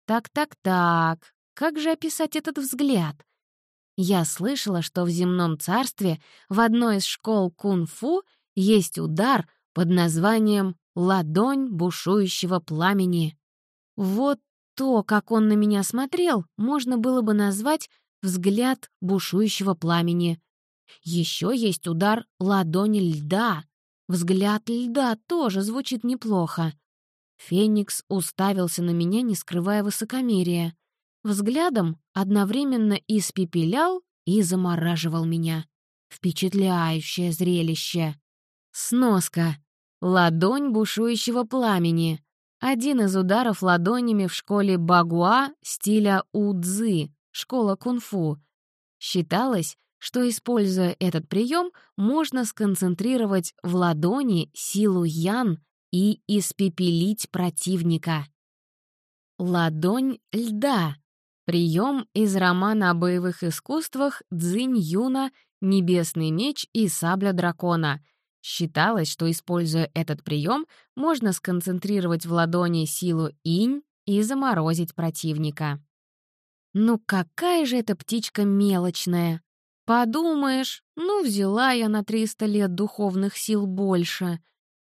Так-так-так, как же описать этот взгляд? Я слышала, что в земном царстве в одной из школ кунг-фу есть удар под названием ладонь бушующего пламени. Вот то, как он на меня смотрел, можно было бы назвать взгляд бушующего пламени. Еще есть удар ладони льда. Взгляд льда тоже звучит неплохо. Феникс уставился на меня, не скрывая высокомерия. Взглядом одновременно испепелял и замораживал меня. Впечатляющее зрелище. Сноска. Ладонь бушующего пламени. Один из ударов ладонями в школе Багуа стиля Удзы, школа кунг-фу. Считалось, что, используя этот прием, можно сконцентрировать в ладони силу ян и испепелить противника. Ладонь льда. Прием из романа о боевых искусствах Цзинь Юна «Небесный меч и сабля дракона», Считалось, что, используя этот прием, можно сконцентрировать в ладони силу инь и заморозить противника. Ну какая же эта птичка мелочная! Подумаешь, ну взяла я на 300 лет духовных сил больше.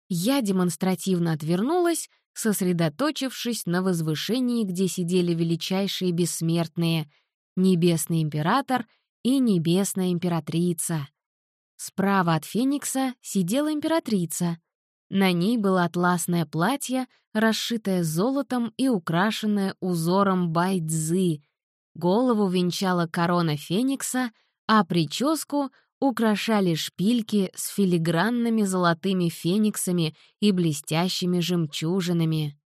Я демонстративно отвернулась, сосредоточившись на возвышении, где сидели величайшие бессмертные — Небесный Император и Небесная Императрица. Справа от Феникса сидела императрица. На ней было атласное платье, расшитое золотом и украшенное узором байдзы. Голову венчала корона Феникса, а прическу украшали шпильки с филигранными золотыми фениксами и блестящими жемчужинами.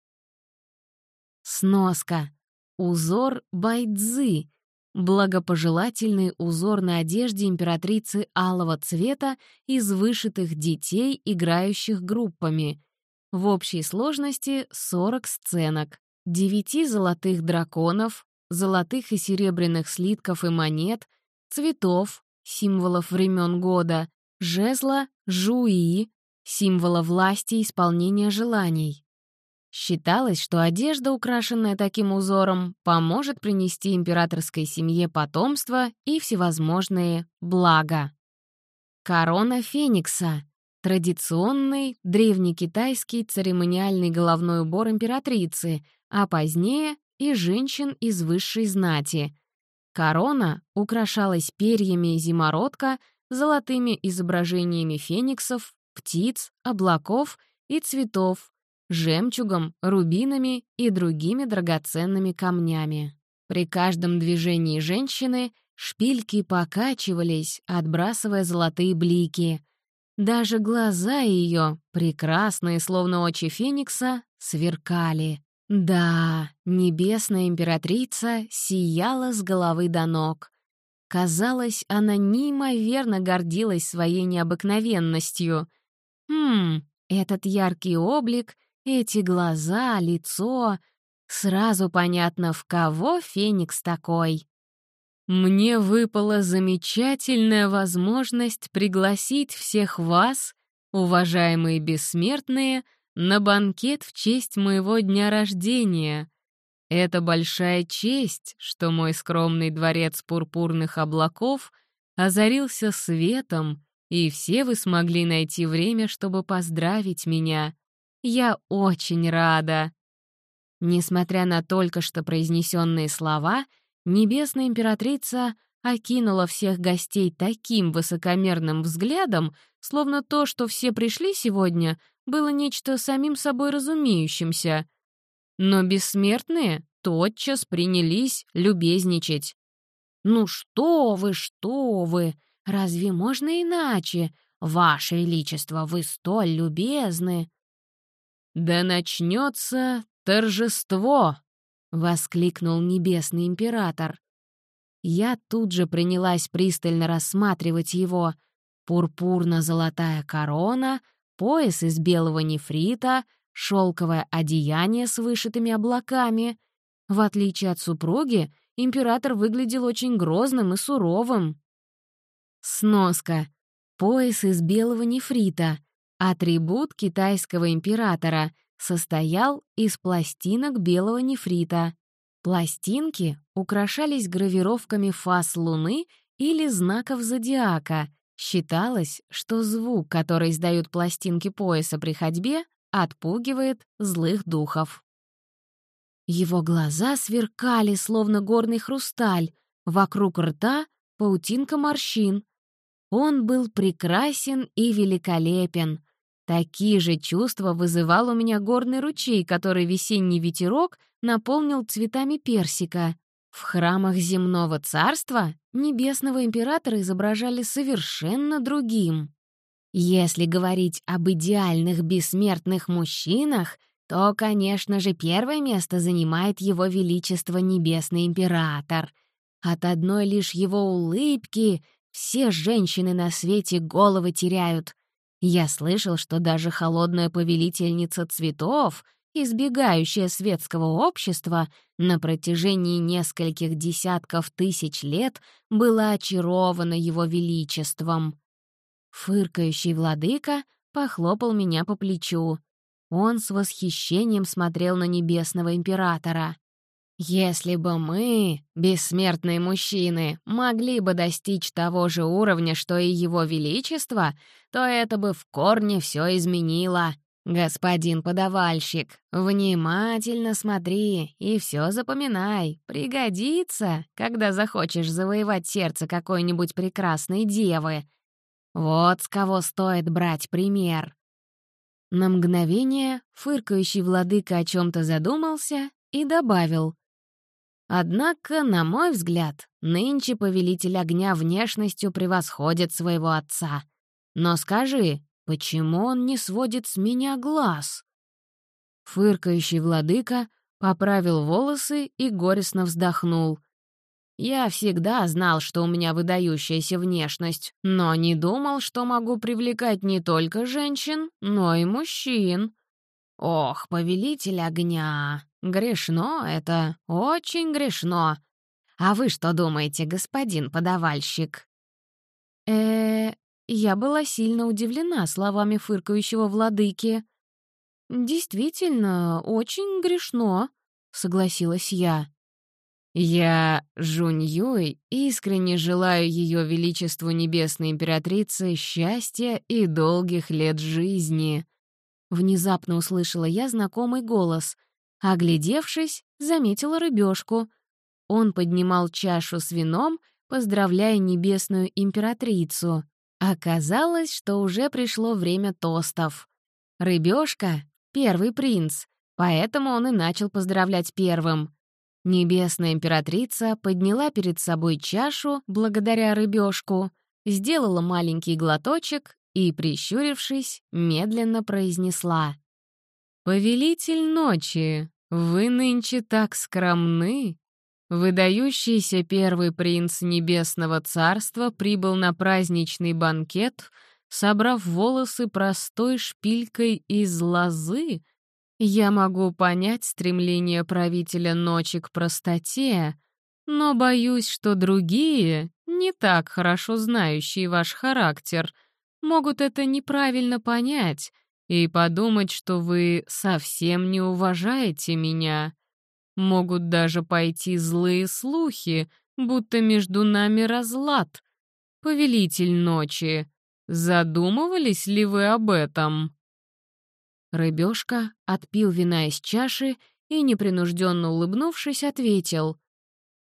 Сноска. Узор байдзы благопожелательный узор на одежде императрицы алого цвета из вышитых детей, играющих группами. В общей сложности 40 сценок, 9 золотых драконов, золотых и серебряных слитков и монет, цветов, символов времен года, жезла, жуи, символа власти и исполнения желаний. Считалось, что одежда, украшенная таким узором, поможет принести императорской семье потомство и всевозможные блага. Корона Феникса — традиционный древнекитайский церемониальный головной убор императрицы, а позднее и женщин из высшей знати. Корона украшалась перьями зимородка, золотыми изображениями фениксов, птиц, облаков и цветов, жемчугом, рубинами и другими драгоценными камнями. При каждом движении женщины шпильки покачивались, отбрасывая золотые блики. Даже глаза ее, прекрасные, словно очи Феникса, сверкали. Да, небесная императрица сияла с головы до ног. Казалось, она неимоверно гордилась своей необыкновенностью. Хм, этот яркий облик эти глаза, лицо... Сразу понятно, в кого Феникс такой. Мне выпала замечательная возможность пригласить всех вас, уважаемые бессмертные, на банкет в честь моего дня рождения. Это большая честь, что мой скромный дворец пурпурных облаков озарился светом, и все вы смогли найти время, чтобы поздравить меня. Я очень рада». Несмотря на только что произнесенные слова, небесная императрица окинула всех гостей таким высокомерным взглядом, словно то, что все пришли сегодня, было нечто самим собой разумеющимся. Но бессмертные тотчас принялись любезничать. «Ну что вы, что вы! Разве можно иначе? Ваше Величество, вы столь любезны!» «Да начнется торжество!» — воскликнул небесный император. Я тут же принялась пристально рассматривать его. Пурпурно-золотая корона, пояс из белого нефрита, шелковое одеяние с вышитыми облаками. В отличие от супруги, император выглядел очень грозным и суровым. Сноска. Пояс из белого нефрита. Атрибут китайского императора состоял из пластинок белого нефрита. Пластинки украшались гравировками фаз Луны или знаков зодиака. Считалось, что звук, который издают пластинки пояса при ходьбе, отпугивает злых духов. Его глаза сверкали, словно горный хрусталь, вокруг рта — паутинка морщин. Он был прекрасен и великолепен, Такие же чувства вызывал у меня горный ручей, который весенний ветерок наполнил цветами персика. В храмах земного царства небесного императора изображали совершенно другим. Если говорить об идеальных бессмертных мужчинах, то, конечно же, первое место занимает его величество небесный император. От одной лишь его улыбки все женщины на свете головы теряют — я слышал, что даже холодная повелительница цветов, избегающая светского общества, на протяжении нескольких десятков тысяч лет была очарована его величеством. Фыркающий владыка похлопал меня по плечу. Он с восхищением смотрел на небесного императора. Если бы мы, бессмертные мужчины, могли бы достичь того же уровня, что и его величество, то это бы в корне все изменило. Господин подавальщик, внимательно смотри и все запоминай. Пригодится, когда захочешь завоевать сердце какой-нибудь прекрасной девы. Вот с кого стоит брать пример. На мгновение фыркающий владыка о чем то задумался и добавил — Однако, на мой взгляд, нынче повелитель огня внешностью превосходит своего отца. Но скажи, почему он не сводит с меня глаз?» Фыркающий владыка поправил волосы и горестно вздохнул. Я всегда знал, что у меня выдающаяся внешность, но не думал, что могу привлекать не только женщин, но и мужчин. Ох, повелитель огня, грешно это, очень грешно. А вы что думаете, господин подавальщик? э я была сильно удивлена словами фыркающего владыки. «Действительно, очень грешно», — согласилась я. «Я, Жунь Юй, искренне желаю Ее Величеству Небесной Императрицы счастья и долгих лет жизни», Внезапно услышала я знакомый голос. Оглядевшись, заметила рыбешку. Он поднимал чашу с вином, поздравляя небесную императрицу. Оказалось, что уже пришло время тостов. Рыбешка — первый принц, поэтому он и начал поздравлять первым. Небесная императрица подняла перед собой чашу благодаря рыбешку, сделала маленький глоточек и, прищурившись, медленно произнесла. «Повелитель ночи, вы нынче так скромны!» Выдающийся первый принц Небесного Царства прибыл на праздничный банкет, собрав волосы простой шпилькой из лозы. Я могу понять стремление правителя ночи к простоте, но боюсь, что другие, не так хорошо знающие ваш характер — могут это неправильно понять и подумать, что вы совсем не уважаете меня. Могут даже пойти злые слухи, будто между нами разлад. Повелитель ночи, задумывались ли вы об этом?» Рыбешка отпил вина из чаши и, непринужденно улыбнувшись, ответил.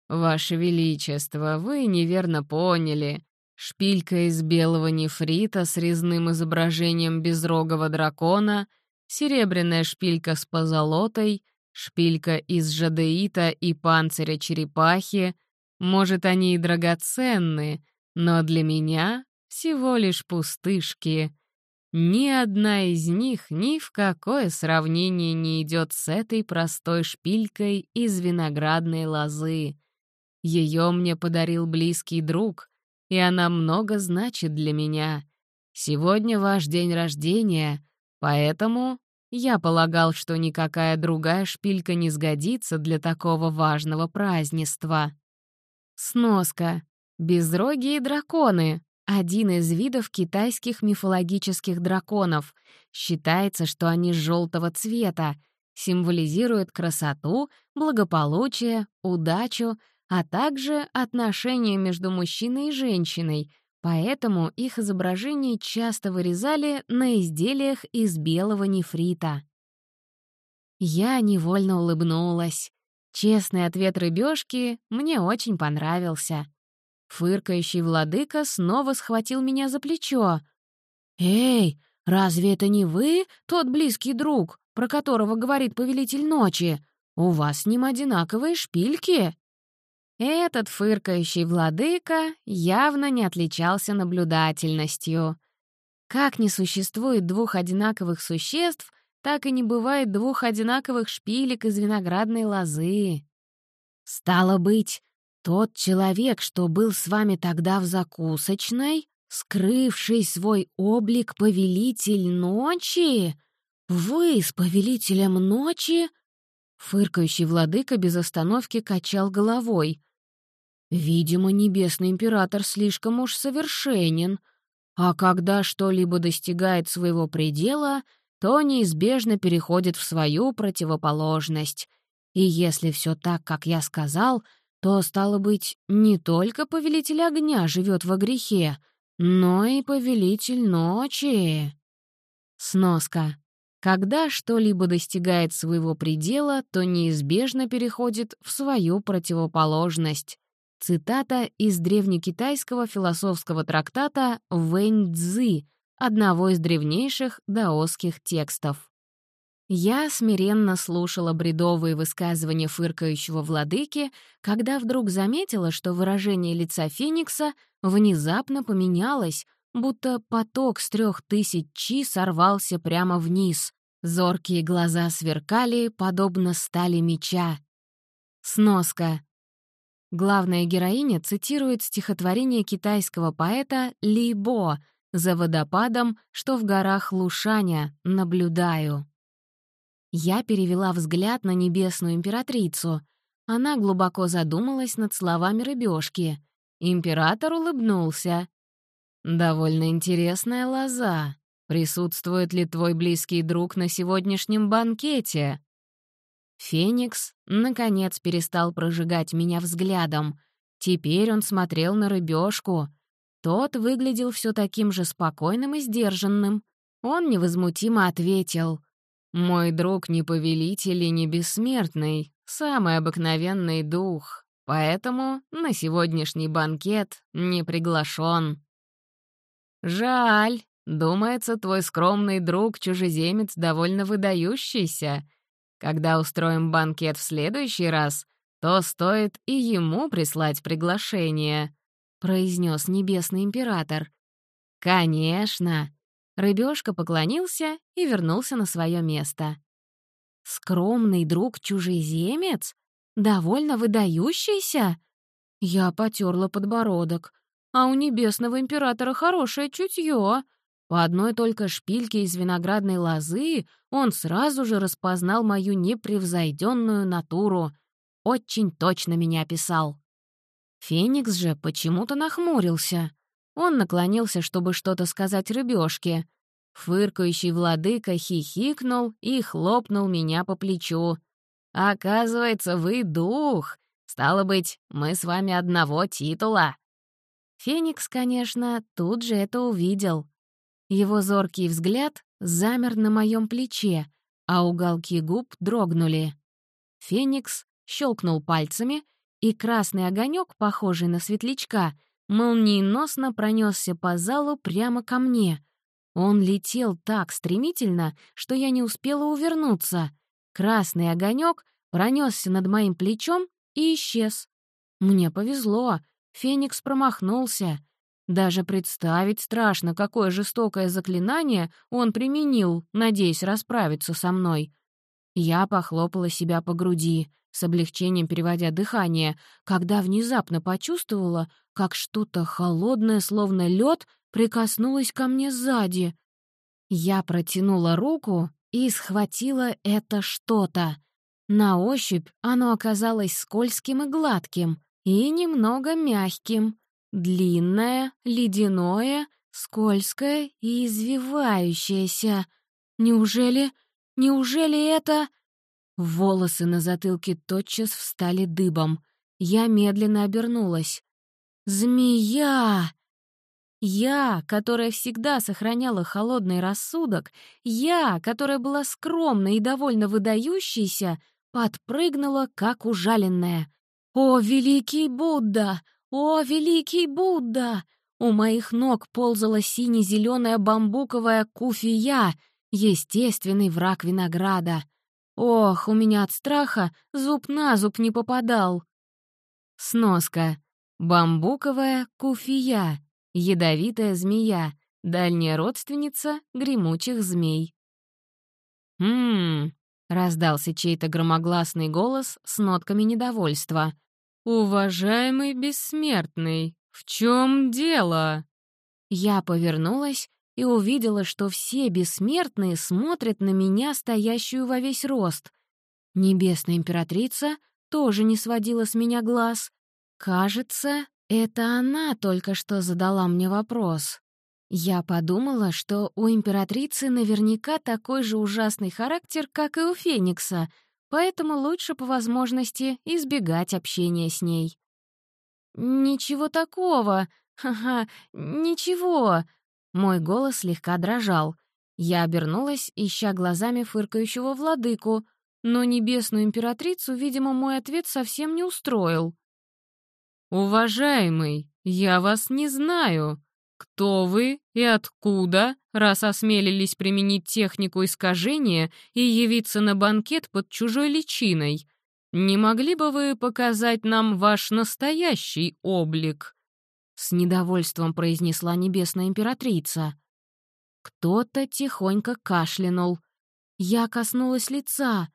«Ваше Величество, вы неверно поняли. Шпилька из белого нефрита с резным изображением безрогого дракона, серебряная шпилька с позолотой, шпилька из жадеита и панциря черепахи. Может, они и драгоценны, но для меня всего лишь пустышки. Ни одна из них ни в какое сравнение не идет с этой простой шпилькой из виноградной лозы. Ее мне подарил близкий друг — и она много значит для меня. Сегодня ваш день рождения, поэтому я полагал, что никакая другая шпилька не сгодится для такого важного празднества. Сноска. Безрогие драконы — один из видов китайских мифологических драконов. Считается, что они желтого цвета, символизируют красоту, благополучие, удачу, а также отношения между мужчиной и женщиной, поэтому их изображения часто вырезали на изделиях из белого нефрита. Я невольно улыбнулась. Честный ответ рыбешки мне очень понравился. Фыркающий владыка снова схватил меня за плечо. «Эй, разве это не вы, тот близкий друг, про которого говорит повелитель ночи? У вас с ним одинаковые шпильки?» Этот фыркающий владыка явно не отличался наблюдательностью. Как не существует двух одинаковых существ, так и не бывает двух одинаковых шпилек из виноградной лозы. Стало быть, тот человек, что был с вами тогда в закусочной, скрывший свой облик повелитель ночи? Вы с повелителем ночи? Фыркающий владыка без остановки качал головой. Видимо, небесный император слишком уж совершенен, а когда что-либо достигает своего предела, то неизбежно переходит в свою противоположность. И если все так, как я сказал, то, стало быть, не только повелитель огня живет во грехе, но и повелитель ночи. Сноска. Когда что-либо достигает своего предела, то неизбежно переходит в свою противоположность. Цитата из древнекитайского философского трактата Вэнь Цзы, одного из древнейших даосских текстов. Я смиренно слушала бредовые высказывания фыркающего владыки, когда вдруг заметила, что выражение лица Феникса внезапно поменялось, будто поток с трех тысяч чи сорвался прямо вниз. Зоркие глаза сверкали, подобно стали меча. Сноска. Главная героиня цитирует стихотворение китайского поэта Ли Бо «За водопадом, что в горах Лушаня, наблюдаю». Я перевела взгляд на небесную императрицу. Она глубоко задумалась над словами рыбешки. Император улыбнулся. «Довольно интересная лоза. Присутствует ли твой близкий друг на сегодняшнем банкете?» Феникс, наконец, перестал прожигать меня взглядом. Теперь он смотрел на рыбешку. Тот выглядел все таким же спокойным и сдержанным. Он невозмутимо ответил. «Мой друг не повелитель и не бессмертный, самый обыкновенный дух, поэтому на сегодняшний банкет не приглашен». «Жаль», Думается, твой скромный друг-чужеземец довольно выдающийся. Когда устроим банкет в следующий раз, то стоит и ему прислать приглашение», — произнес небесный император. «Конечно!» Рыбешка поклонился и вернулся на свое место. «Скромный друг-чужеземец? Довольно выдающийся?» Я потерла подбородок. «А у небесного императора хорошее чутье. По одной только шпильке из виноградной лозы он сразу же распознал мою непревзойденную натуру. Очень точно меня описал. Феникс же почему-то нахмурился. Он наклонился, чтобы что-то сказать рыбешке. Фыркающий владыка хихикнул и хлопнул меня по плечу. «Оказывается, вы дух. Стало быть, мы с вами одного титула». Феникс, конечно, тут же это увидел. Его зоркий взгляд замер на моем плече, а уголки губ дрогнули. Феникс щелкнул пальцами, и красный огонек, похожий на светлячка, молниеносно пронесся по залу прямо ко мне. Он летел так стремительно, что я не успела увернуться. Красный огонек пронесся над моим плечом и исчез. Мне повезло, Феникс промахнулся. Даже представить страшно, какое жестокое заклинание он применил, надеясь расправиться со мной. Я похлопала себя по груди, с облегчением переводя дыхание, когда внезапно почувствовала, как что-то холодное, словно лед, прикоснулось ко мне сзади. Я протянула руку и схватила это что-то. На ощупь оно оказалось скользким и гладким, и немного мягким. Длинное, ледяное, скользкое и извивающееся. Неужели... неужели это... Волосы на затылке тотчас встали дыбом. Я медленно обернулась. «Змея!» Я, которая всегда сохраняла холодный рассудок, я, которая была скромной и довольно выдающейся, подпрыгнула, как ужаленная. «О, великий Будда! «О, великий Будда!» У моих ног ползала сине-зеленая бамбуковая куфия, естественный враг винограда. Ох, у меня от страха зуб на зуб не попадал. Сноска. Бамбуковая куфия. Ядовитая змея. Дальняя родственница гремучих змей. «Хм...» — раздался чей-то громогласный голос с нотками недовольства — «Уважаемый бессмертный, в чем дело?» Я повернулась и увидела, что все бессмертные смотрят на меня, стоящую во весь рост. Небесная императрица тоже не сводила с меня глаз. Кажется, это она только что задала мне вопрос. Я подумала, что у императрицы наверняка такой же ужасный характер, как и у Феникса — поэтому лучше по возможности избегать общения с ней. «Ничего такого! Ха-ха, ничего!» Мой голос слегка дрожал. Я обернулась, ища глазами фыркающего владыку, но небесную императрицу, видимо, мой ответ совсем не устроил. «Уважаемый, я вас не знаю. Кто вы и откуда?» раз осмелились применить технику искажения и явиться на банкет под чужой личиной. Не могли бы вы показать нам ваш настоящий облик?» С недовольством произнесла небесная императрица. Кто-то тихонько кашлянул. Я коснулась лица.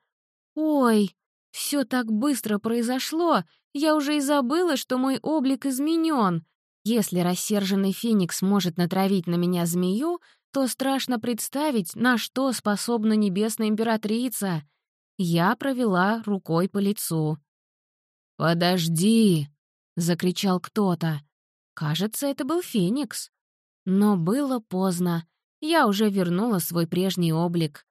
«Ой, все так быстро произошло, Я уже и забыла, что мой облик изменен. Если рассерженный феникс может натравить на меня змею, то страшно представить, на что способна небесная императрица. Я провела рукой по лицу. «Подожди!» — закричал кто-то. Кажется, это был феникс. Но было поздно. Я уже вернула свой прежний облик.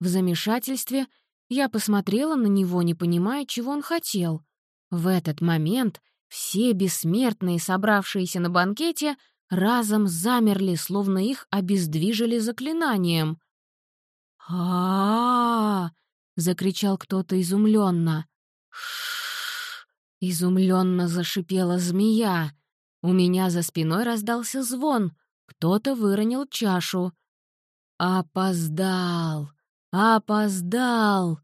В замешательстве я посмотрела на него, не понимая, чего он хотел. В этот момент все бессмертные, собравшиеся на банкете, разом замерли, словно их обездвижили заклинанием. а, закричал кто-то изумленно. «Ш-ш-ш!» изумленно зашипела змея. У меня за спиной раздался звон. Кто-то выронил чашу. «Опоздал! Опоздал!»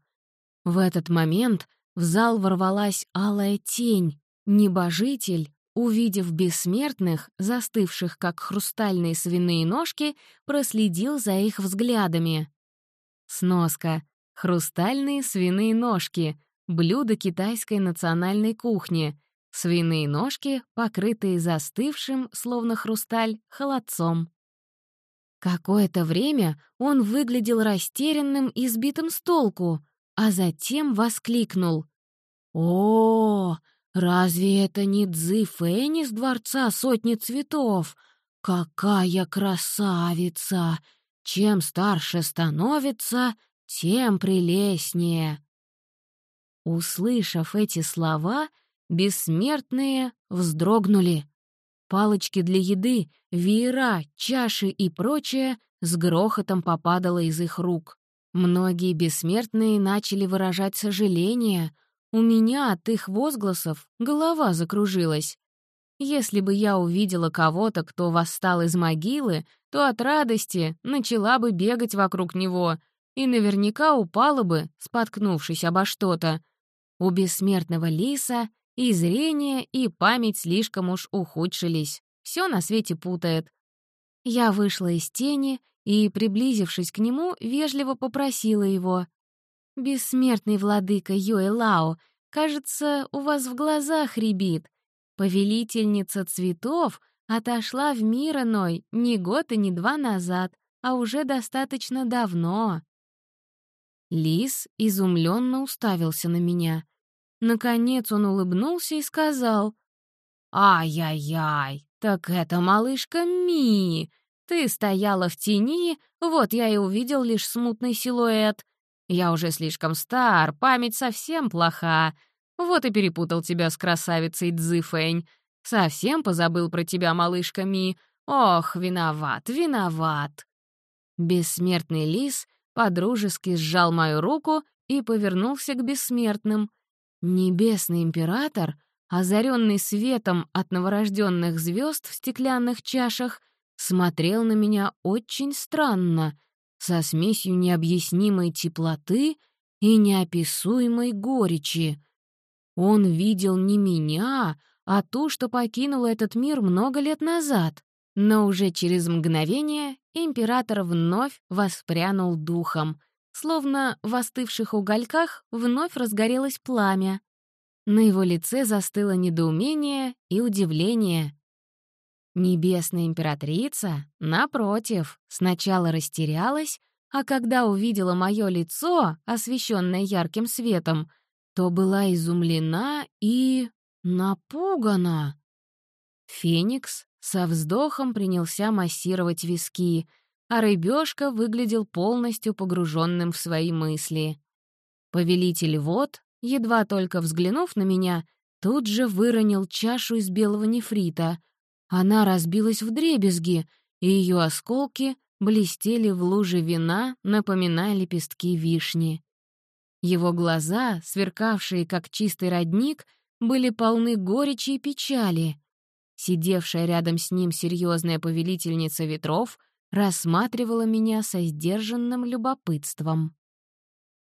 В этот момент в зал ворвалась алая тень. Небожитель, увидев бессмертных, застывших как хрустальные свиные ножки, проследил за их взглядами. Сноска. Хрустальные свиные ножки — блюдо китайской национальной кухни. Свиные ножки, покрытые застывшим, словно хрусталь, холодцом. Какое-то время он выглядел растерянным и сбитым с толку, а затем воскликнул. «О, разве это не Цзы Фэнь из Дворца Сотни Цветов? Какая красавица! Чем старше становится, тем прелестнее!» Услышав эти слова, бессмертные вздрогнули. Палочки для еды, веера, чаши и прочее с грохотом попадало из их рук. Многие бессмертные начали выражать сожаление. У меня от их возгласов голова закружилась. Если бы я увидела кого-то, кто восстал из могилы, то от радости начала бы бегать вокруг него и наверняка упала бы, споткнувшись обо что-то. У бессмертного лиса и зрение, и память слишком уж ухудшились. Все на свете путает. Я вышла из тени и, приблизившись к нему, вежливо попросила его. «Бессмертный владыка Юэ кажется, у вас в глазах рябит. Повелительница цветов отошла в мир иной не год и не два назад, а уже достаточно давно». Лис изумленно уставился на меня. Наконец он улыбнулся и сказал, «Ай-яй-яй, так это малышка Ми, ты стояла в тени, вот я и увидел лишь смутный силуэт. Я уже слишком стар, память совсем плоха. Вот и перепутал тебя с красавицей Цзыфэнь. Совсем позабыл про тебя, малышка Ми. Ох, виноват, виноват. Бессмертный лис подружески сжал мою руку и повернулся к бессмертным. Небесный император, озаренный светом от новорожденных звезд в стеклянных чашах, смотрел на меня очень странно, со смесью необъяснимой теплоты и неописуемой горечи. Он видел не меня, а ту, что покинула этот мир много лет назад. Но уже через мгновение император вновь воспрянул духом, словно в остывших угольках вновь разгорелось пламя. На его лице застыло недоумение и удивление. Небесная императрица, напротив, сначала растерялась, а когда увидела мое лицо, освещенное ярким светом, то была изумлена и... напугана. Феникс со вздохом принялся массировать виски, а рыбешка выглядел полностью погруженным в свои мысли. Повелитель вод, едва только взглянув на меня, тут же выронил чашу из белого нефрита — она разбилась в дребезги, и ее осколки блестели в луже вина, напоминая лепестки вишни. Его глаза, сверкавшие как чистый родник, были полны горечи и печали. Сидевшая рядом с ним серьезная повелительница ветров рассматривала меня со сдержанным любопытством.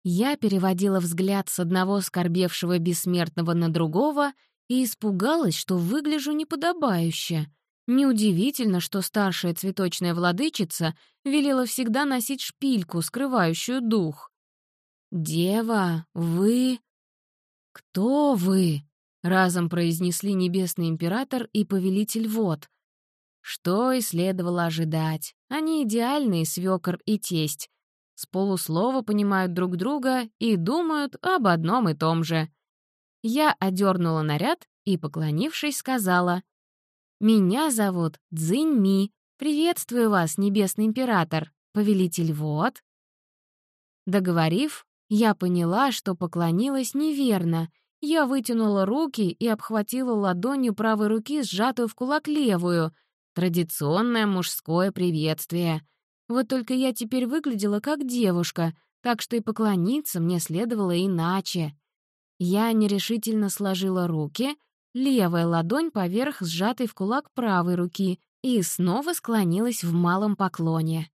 Я переводила взгляд с одного скорбевшего бессмертного на другого и испугалась, что выгляжу неподобающе. Неудивительно, что старшая цветочная владычица велела всегда носить шпильку, скрывающую дух. «Дева, вы...» «Кто вы?» разом произнесли Небесный Император и Повелитель Вод. Что и следовало ожидать. Они идеальные свёкор и тесть. С полуслова понимают друг друга и думают об одном и том же. Я одернула наряд и, поклонившись, сказала, «Меня зовут Цзиньми. Приветствую вас, Небесный Император, Повелитель Вод». Договорив, я поняла, что поклонилась неверно. Я вытянула руки и обхватила ладонью правой руки, сжатую в кулак левую. Традиционное мужское приветствие. Вот только я теперь выглядела как девушка, так что и поклониться мне следовало иначе. Я нерешительно сложила руки, левая ладонь поверх сжатой в кулак правой руки и снова склонилась в малом поклоне.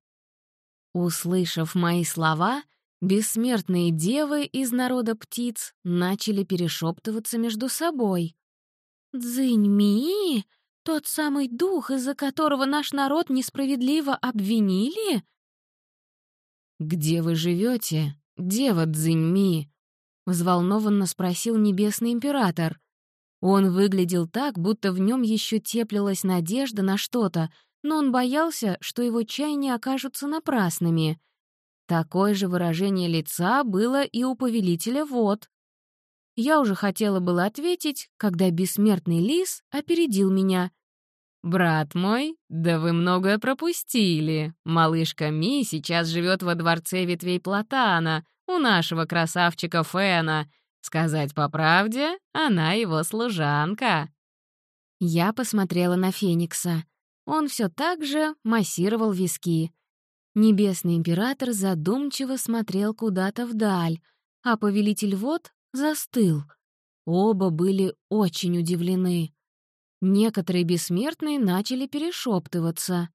Услышав мои слова, бессмертные девы из народа птиц начали перешептываться между собой. «Дзыньми? Тот самый дух, из-за которого наш народ несправедливо обвинили?» «Где вы живете, дева Дзыньми?» — взволнованно спросил Небесный Император. Он выглядел так, будто в нем еще теплилась надежда на что-то, но он боялся, что его чаяния окажутся напрасными. Такое же выражение лица было и у повелителя вод. Я уже хотела было ответить, когда бессмертный лис опередил меня. «Брат мой, да вы многое пропустили. Малышка Ми сейчас живет во дворце ветвей Платана, у нашего красавчика Фэна. Сказать по правде, она его служанка». Я посмотрела на Феникса. Он все так же массировал виски. Небесный император задумчиво смотрел куда-то вдаль, а повелитель вод застыл. Оба были очень удивлены. Некоторые бессмертные начали перешептываться.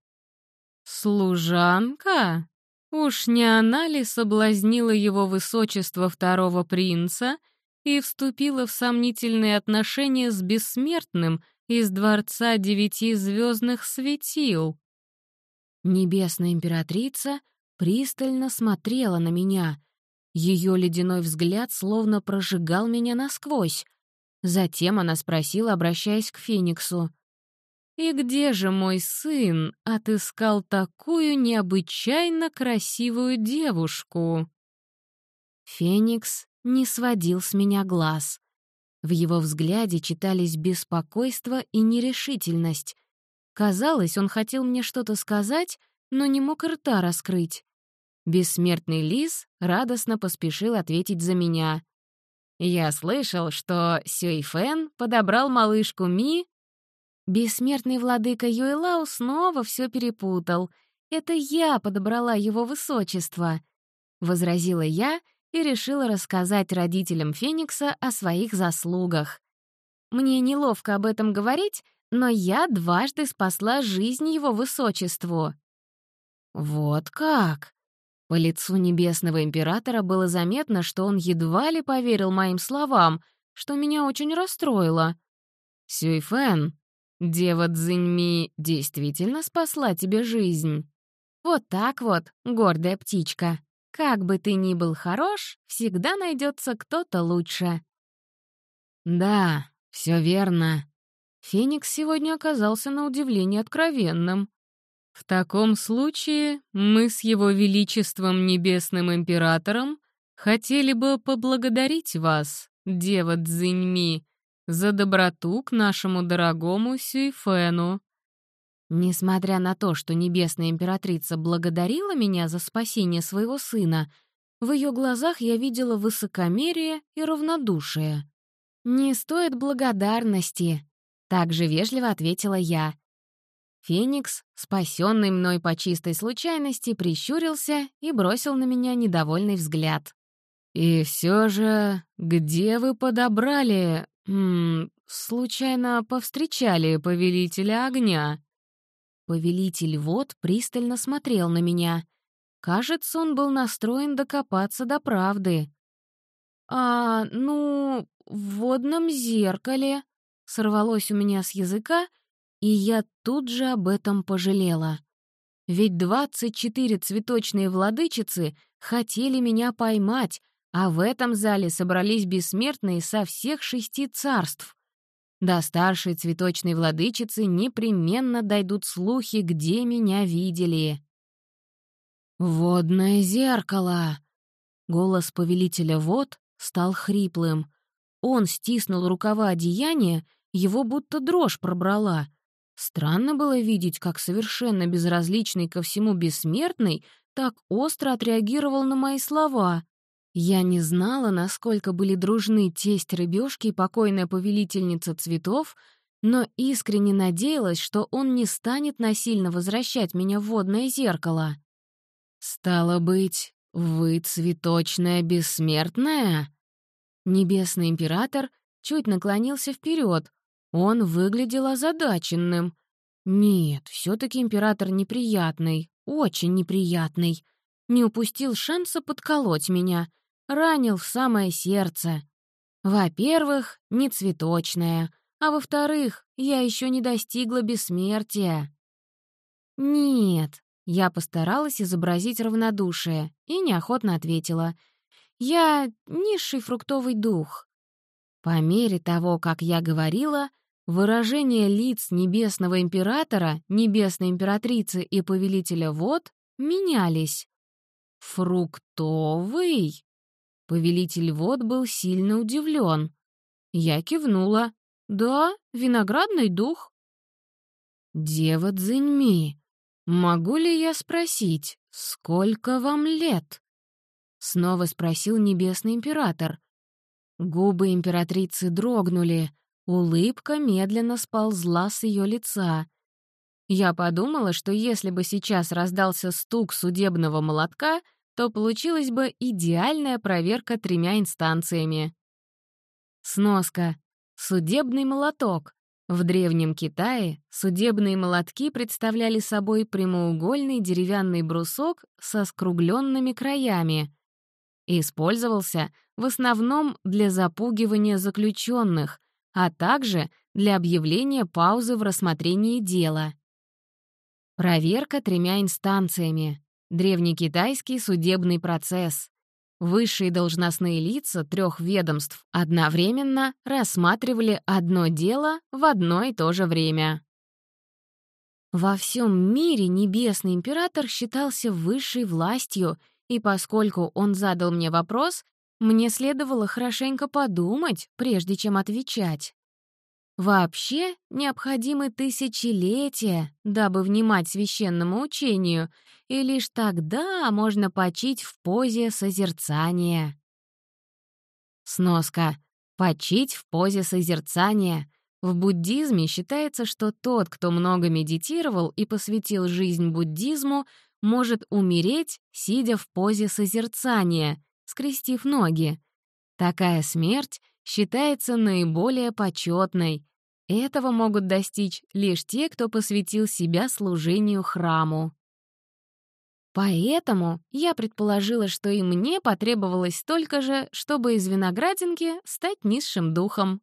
«Служанка?» Уж не она ли соблазнила его высочество второго принца и вступила в сомнительные отношения с бессмертным из Дворца Девяти Звездных Светил? Небесная императрица пристально смотрела на меня. Ее ледяной взгляд словно прожигал меня насквозь. Затем она спросила, обращаясь к Фениксу. И где же мой сын отыскал такую необычайно красивую девушку? Феникс не сводил с меня глаз. В его взгляде читались беспокойство и нерешительность. Казалось, он хотел мне что-то сказать, но не мог рта раскрыть. Бессмертный лис радостно поспешил ответить за меня. «Я слышал, что Сюйфен подобрал малышку Ми Бессмертный владыка Юэлау снова все перепутал. Это я подобрала его высочество, — возразила я и решила рассказать родителям Феникса о своих заслугах. Мне неловко об этом говорить, но я дважды спасла жизнь его высочеству. Вот как! По лицу небесного императора было заметно, что он едва ли поверил моим словам, что меня очень расстроило. «Сюйфэн, Дева Цзиньми действительно спасла тебе жизнь. Вот так вот, гордая птичка. Как бы ты ни был хорош, всегда найдется кто-то лучше. Да, все верно. Феникс сегодня оказался на удивление откровенным. В таком случае мы с его величеством небесным императором хотели бы поблагодарить вас, дева Цзиньми, за доброту к нашему дорогому Сюйфену». Несмотря на то, что небесная императрица благодарила меня за спасение своего сына, в ее глазах я видела высокомерие и равнодушие. «Не стоит благодарности», — так же вежливо ответила я. Феникс, спасенный мной по чистой случайности, прищурился и бросил на меня недовольный взгляд. «И все же, где вы подобрали «Ммм, случайно повстречали повелителя огня?» Повелитель вод пристально смотрел на меня. Кажется, он был настроен докопаться до правды. «А, ну, в водном зеркале», — сорвалось у меня с языка, и я тут же об этом пожалела. Ведь двадцать четыре цветочные владычицы хотели меня поймать, а в этом зале собрались бессмертные со всех шести царств. До старшей цветочной владычицы непременно дойдут слухи, где меня видели. «Водное зеркало!» Голос повелителя вод стал хриплым. Он стиснул рукава одеяния, его будто дрожь пробрала. Странно было видеть, как совершенно безразличный ко всему бессмертный так остро отреагировал на мои слова. Я не знала, насколько были дружны тесть рыбёшки и покойная повелительница цветов, но искренне надеялась, что он не станет насильно возвращать меня в водное зеркало. «Стало быть, вы цветочная бессмертная?» Небесный император чуть наклонился вперед. Он выглядел озадаченным. Нет, все таки император неприятный, очень неприятный. Не упустил шанса подколоть меня, ранил в самое сердце. Во-первых, не цветочная, а во-вторых, я еще не достигла бессмертия. Нет, я постаралась изобразить равнодушие и неохотно ответила — я низший фруктовый дух. По мере того, как я говорила, выражения лиц Небесного Императора, Небесной Императрицы и Повелителя Вод менялись. «Фруктовый?» Повелитель Вод был сильно удивлен. Я кивнула. «Да, виноградный дух». «Дева Цзиньми, могу ли я спросить, сколько вам лет?» Снова спросил небесный император. Губы императрицы дрогнули, улыбка медленно сползла с ее лица. Я подумала, что если бы сейчас раздался стук судебного молотка, то получилась бы идеальная проверка тремя инстанциями. Сноска. Судебный молоток. В Древнем Китае судебные молотки представляли собой прямоугольный деревянный брусок со скругленными краями использовался в основном для запугивания заключенных, а также для объявления паузы в рассмотрении дела. Проверка тремя инстанциями. Древнекитайский судебный процесс. Высшие должностные лица трех ведомств одновременно рассматривали одно дело в одно и то же время. Во всем мире Небесный Император считался высшей властью и поскольку он задал мне вопрос, мне следовало хорошенько подумать, прежде чем отвечать. Вообще необходимы тысячелетия, дабы внимать священному учению, и лишь тогда можно почить в позе созерцания. Сноска. Почить в позе созерцания. В буддизме считается, что тот, кто много медитировал и посвятил жизнь буддизму, может умереть, сидя в позе созерцания, скрестив ноги. Такая смерть считается наиболее почетной. Этого могут достичь лишь те, кто посвятил себя служению храму. Поэтому я предположила, что и мне потребовалось столько же, чтобы из виноградинки стать низшим духом.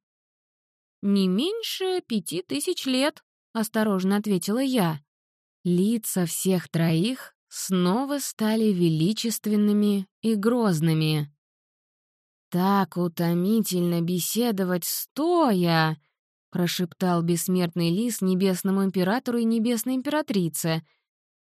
«Не меньше пяти тысяч лет», — осторожно ответила я. Лица всех троих снова стали величественными и грозными. «Так утомительно беседовать стоя!» — прошептал бессмертный лис небесному императору и небесной императрице.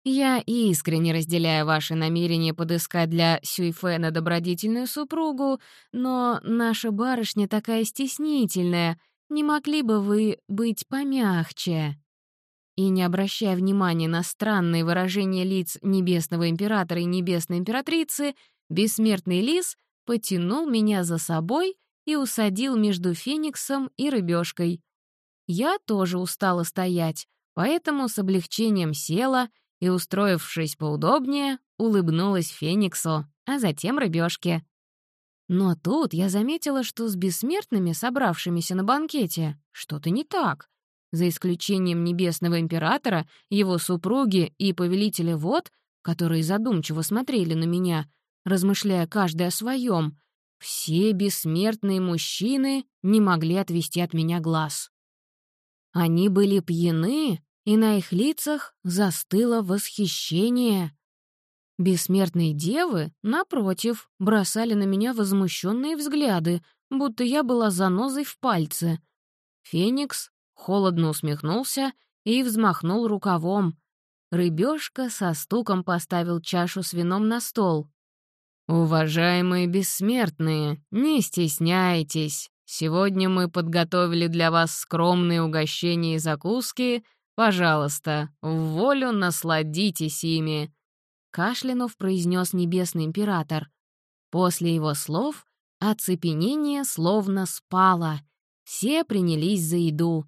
«Я искренне разделяю ваше намерение подыскать для Сюйфена добродетельную супругу, но наша барышня такая стеснительная. Не могли бы вы быть помягче?» И не обращая внимания на странные выражения лиц Небесного Императора и Небесной Императрицы, бессмертный лис потянул меня за собой и усадил между Фениксом и рыбешкой. Я тоже устала стоять, поэтому с облегчением села и, устроившись поудобнее, улыбнулась Фениксу, а затем рыбешке. Но тут я заметила, что с бессмертными, собравшимися на банкете, что-то не так. За исключением Небесного Императора, его супруги и Повелителя Вод, которые задумчиво смотрели на меня, размышляя каждый о своем, все бессмертные мужчины не могли отвести от меня глаз. Они были пьяны, и на их лицах застыло восхищение. Бессмертные девы, напротив, бросали на меня возмущенные взгляды, будто я была занозой в пальце — Феникс холодно усмехнулся и взмахнул рукавом. Рыбешка со стуком поставил чашу с вином на стол. «Уважаемые бессмертные, не стесняйтесь. Сегодня мы подготовили для вас скромные угощения и закуски. Пожалуйста, в волю насладитесь ими», — кашлянув произнес небесный император. После его слов оцепенение словно спало. Все принялись за еду.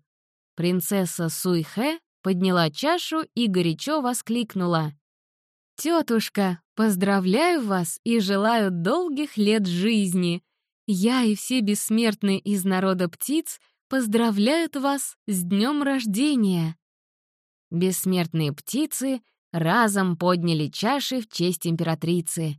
Принцесса Суйхэ подняла чашу и горячо воскликнула. «Тетушка, поздравляю вас и желаю долгих лет жизни. Я и все бессмертные из народа птиц поздравляют вас с днем рождения!» Бессмертные птицы разом подняли чаши в честь императрицы.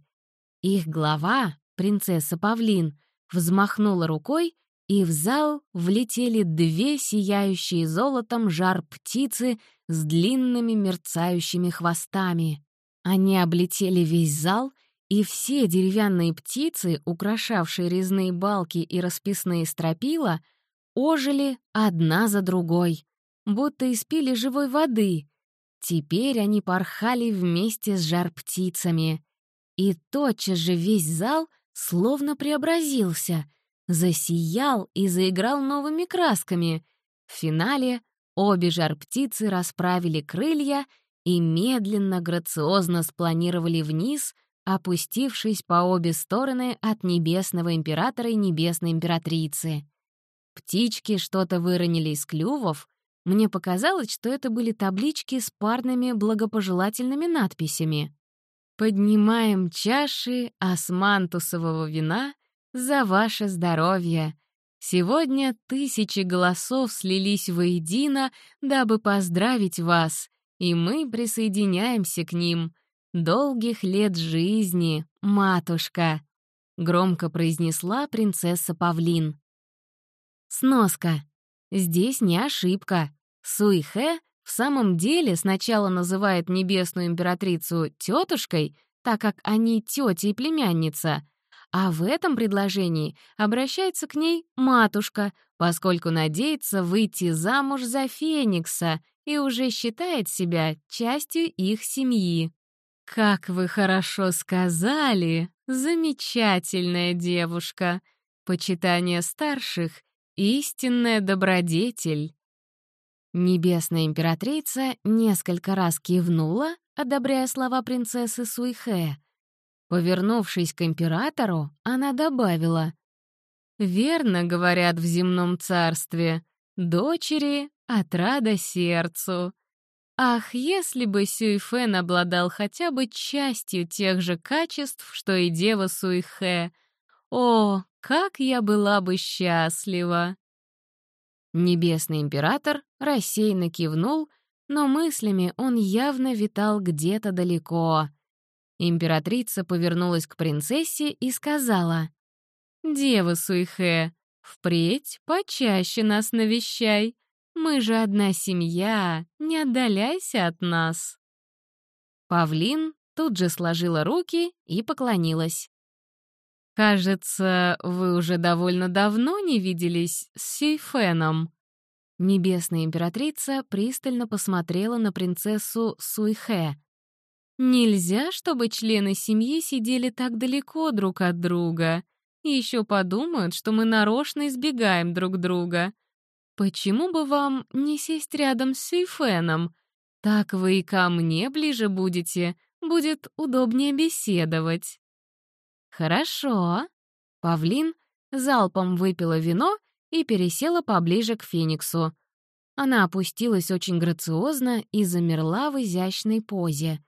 Их глава, принцесса Павлин, взмахнула рукой, и в зал влетели две сияющие золотом жар птицы с длинными мерцающими хвостами. Они облетели весь зал, и все деревянные птицы, украшавшие резные балки и расписные стропила, ожили одна за другой, будто испили живой воды. Теперь они порхали вместе с жар-птицами. И тотчас же весь зал словно преобразился, засиял и заиграл новыми красками. В финале обе жар-птицы расправили крылья и медленно, грациозно спланировали вниз, опустившись по обе стороны от небесного императора и небесной императрицы. Птички что-то выронили из клювов. Мне показалось, что это были таблички с парными благопожелательными надписями. «Поднимаем чаши османтусового вина за ваше здоровье», Сегодня тысячи голосов слились воедино, дабы поздравить вас, и мы присоединяемся к ним. Долгих лет жизни, матушка!» — громко произнесла принцесса Павлин. Сноска. Здесь не ошибка. Суихэ в самом деле сначала называет небесную императрицу тетушкой, так как они тетя и племянница, а в этом предложении обращается к ней матушка, поскольку надеется выйти замуж за Феникса и уже считает себя частью их семьи. «Как вы хорошо сказали! Замечательная девушка! Почитание старших — истинная добродетель!» Небесная императрица несколько раз кивнула, одобряя слова принцессы Суйхэ. Повернувшись к императору, она добавила, «Верно говорят в земном царстве, дочери Отрада сердцу. Ах, если бы Сюйфен обладал хотя бы частью тех же качеств, что и дева Суйхэ. О, как я была бы счастлива! Небесный император рассеянно кивнул, но мыслями он явно витал где-то далеко. Императрица повернулась к принцессе и сказала, «Дева Суйхэ, впредь почаще нас навещай. Мы же одна семья, не отдаляйся от нас». Павлин тут же сложила руки и поклонилась. «Кажется, вы уже довольно давно не виделись с Сейфеном». Небесная императрица пристально посмотрела на принцессу Суйхэ. «Нельзя, чтобы члены семьи сидели так далеко друг от друга. Еще подумают, что мы нарочно избегаем друг друга. «Почему бы вам не сесть рядом с Сейфеном? Так вы и ко мне ближе будете, будет удобнее беседовать». «Хорошо». Павлин залпом выпила вино и пересела поближе к Фениксу. Она опустилась очень грациозно и замерла в изящной позе.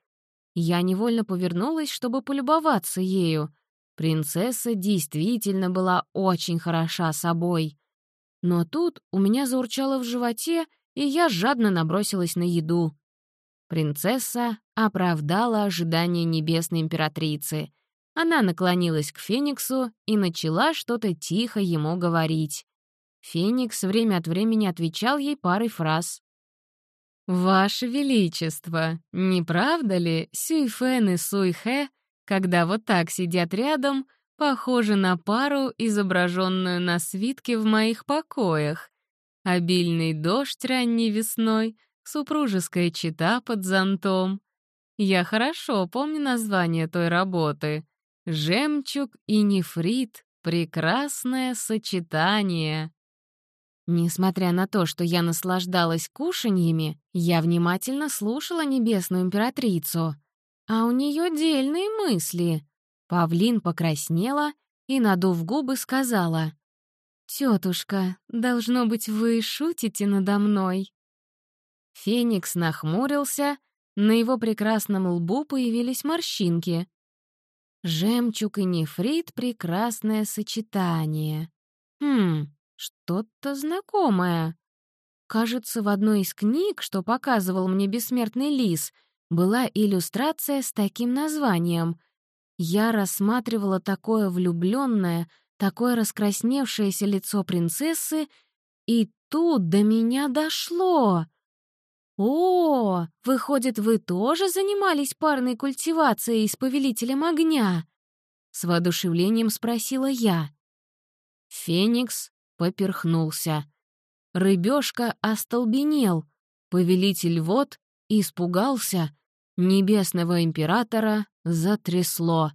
Я невольно повернулась, чтобы полюбоваться ею. Принцесса действительно была очень хороша собой. Но тут у меня заурчало в животе, и я жадно набросилась на еду. Принцесса оправдала ожидания небесной императрицы. Она наклонилась к Фениксу и начала что-то тихо ему говорить. Феникс время от времени отвечал ей парой фраз. «Ваше Величество, не правда ли, Сюйфен и Суйхэ, когда вот так сидят рядом, похожа на пару, изображенную на свитке в моих покоях. обильный дождь ранней весной, супружеская чита под зонтом. Я хорошо помню название той работы. «Жемчуг и нефрит. Прекрасное сочетание». Несмотря на то, что я наслаждалась кушаньями, я внимательно слушала небесную императрицу. А у нее дельные мысли. Павлин покраснела и, надув губы, сказала. «Тетушка, должно быть, вы шутите надо мной». Феникс нахмурился, на его прекрасном лбу появились морщинки. «Жемчуг и нефрит — прекрасное сочетание. Хм, что-то знакомое. Кажется, в одной из книг, что показывал мне бессмертный лис, была иллюстрация с таким названием. Я рассматривала такое влюбленное, такое раскрасневшееся лицо принцессы, и тут до меня дошло. «О, выходит, вы тоже занимались парной культивацией с повелителем огня?» С воодушевлением спросила я. Феникс поперхнулся. Рыбешка остолбенел. Повелитель вод испугался. Небесного императора затрясло.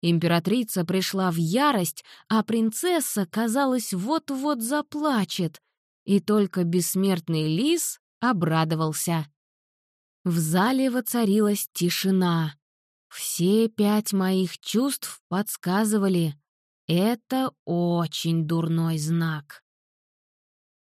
Императрица пришла в ярость, а принцесса, казалось, вот-вот заплачет. И только бессмертный лис обрадовался. В зале воцарилась тишина. Все пять моих чувств подсказывали — это очень дурной знак.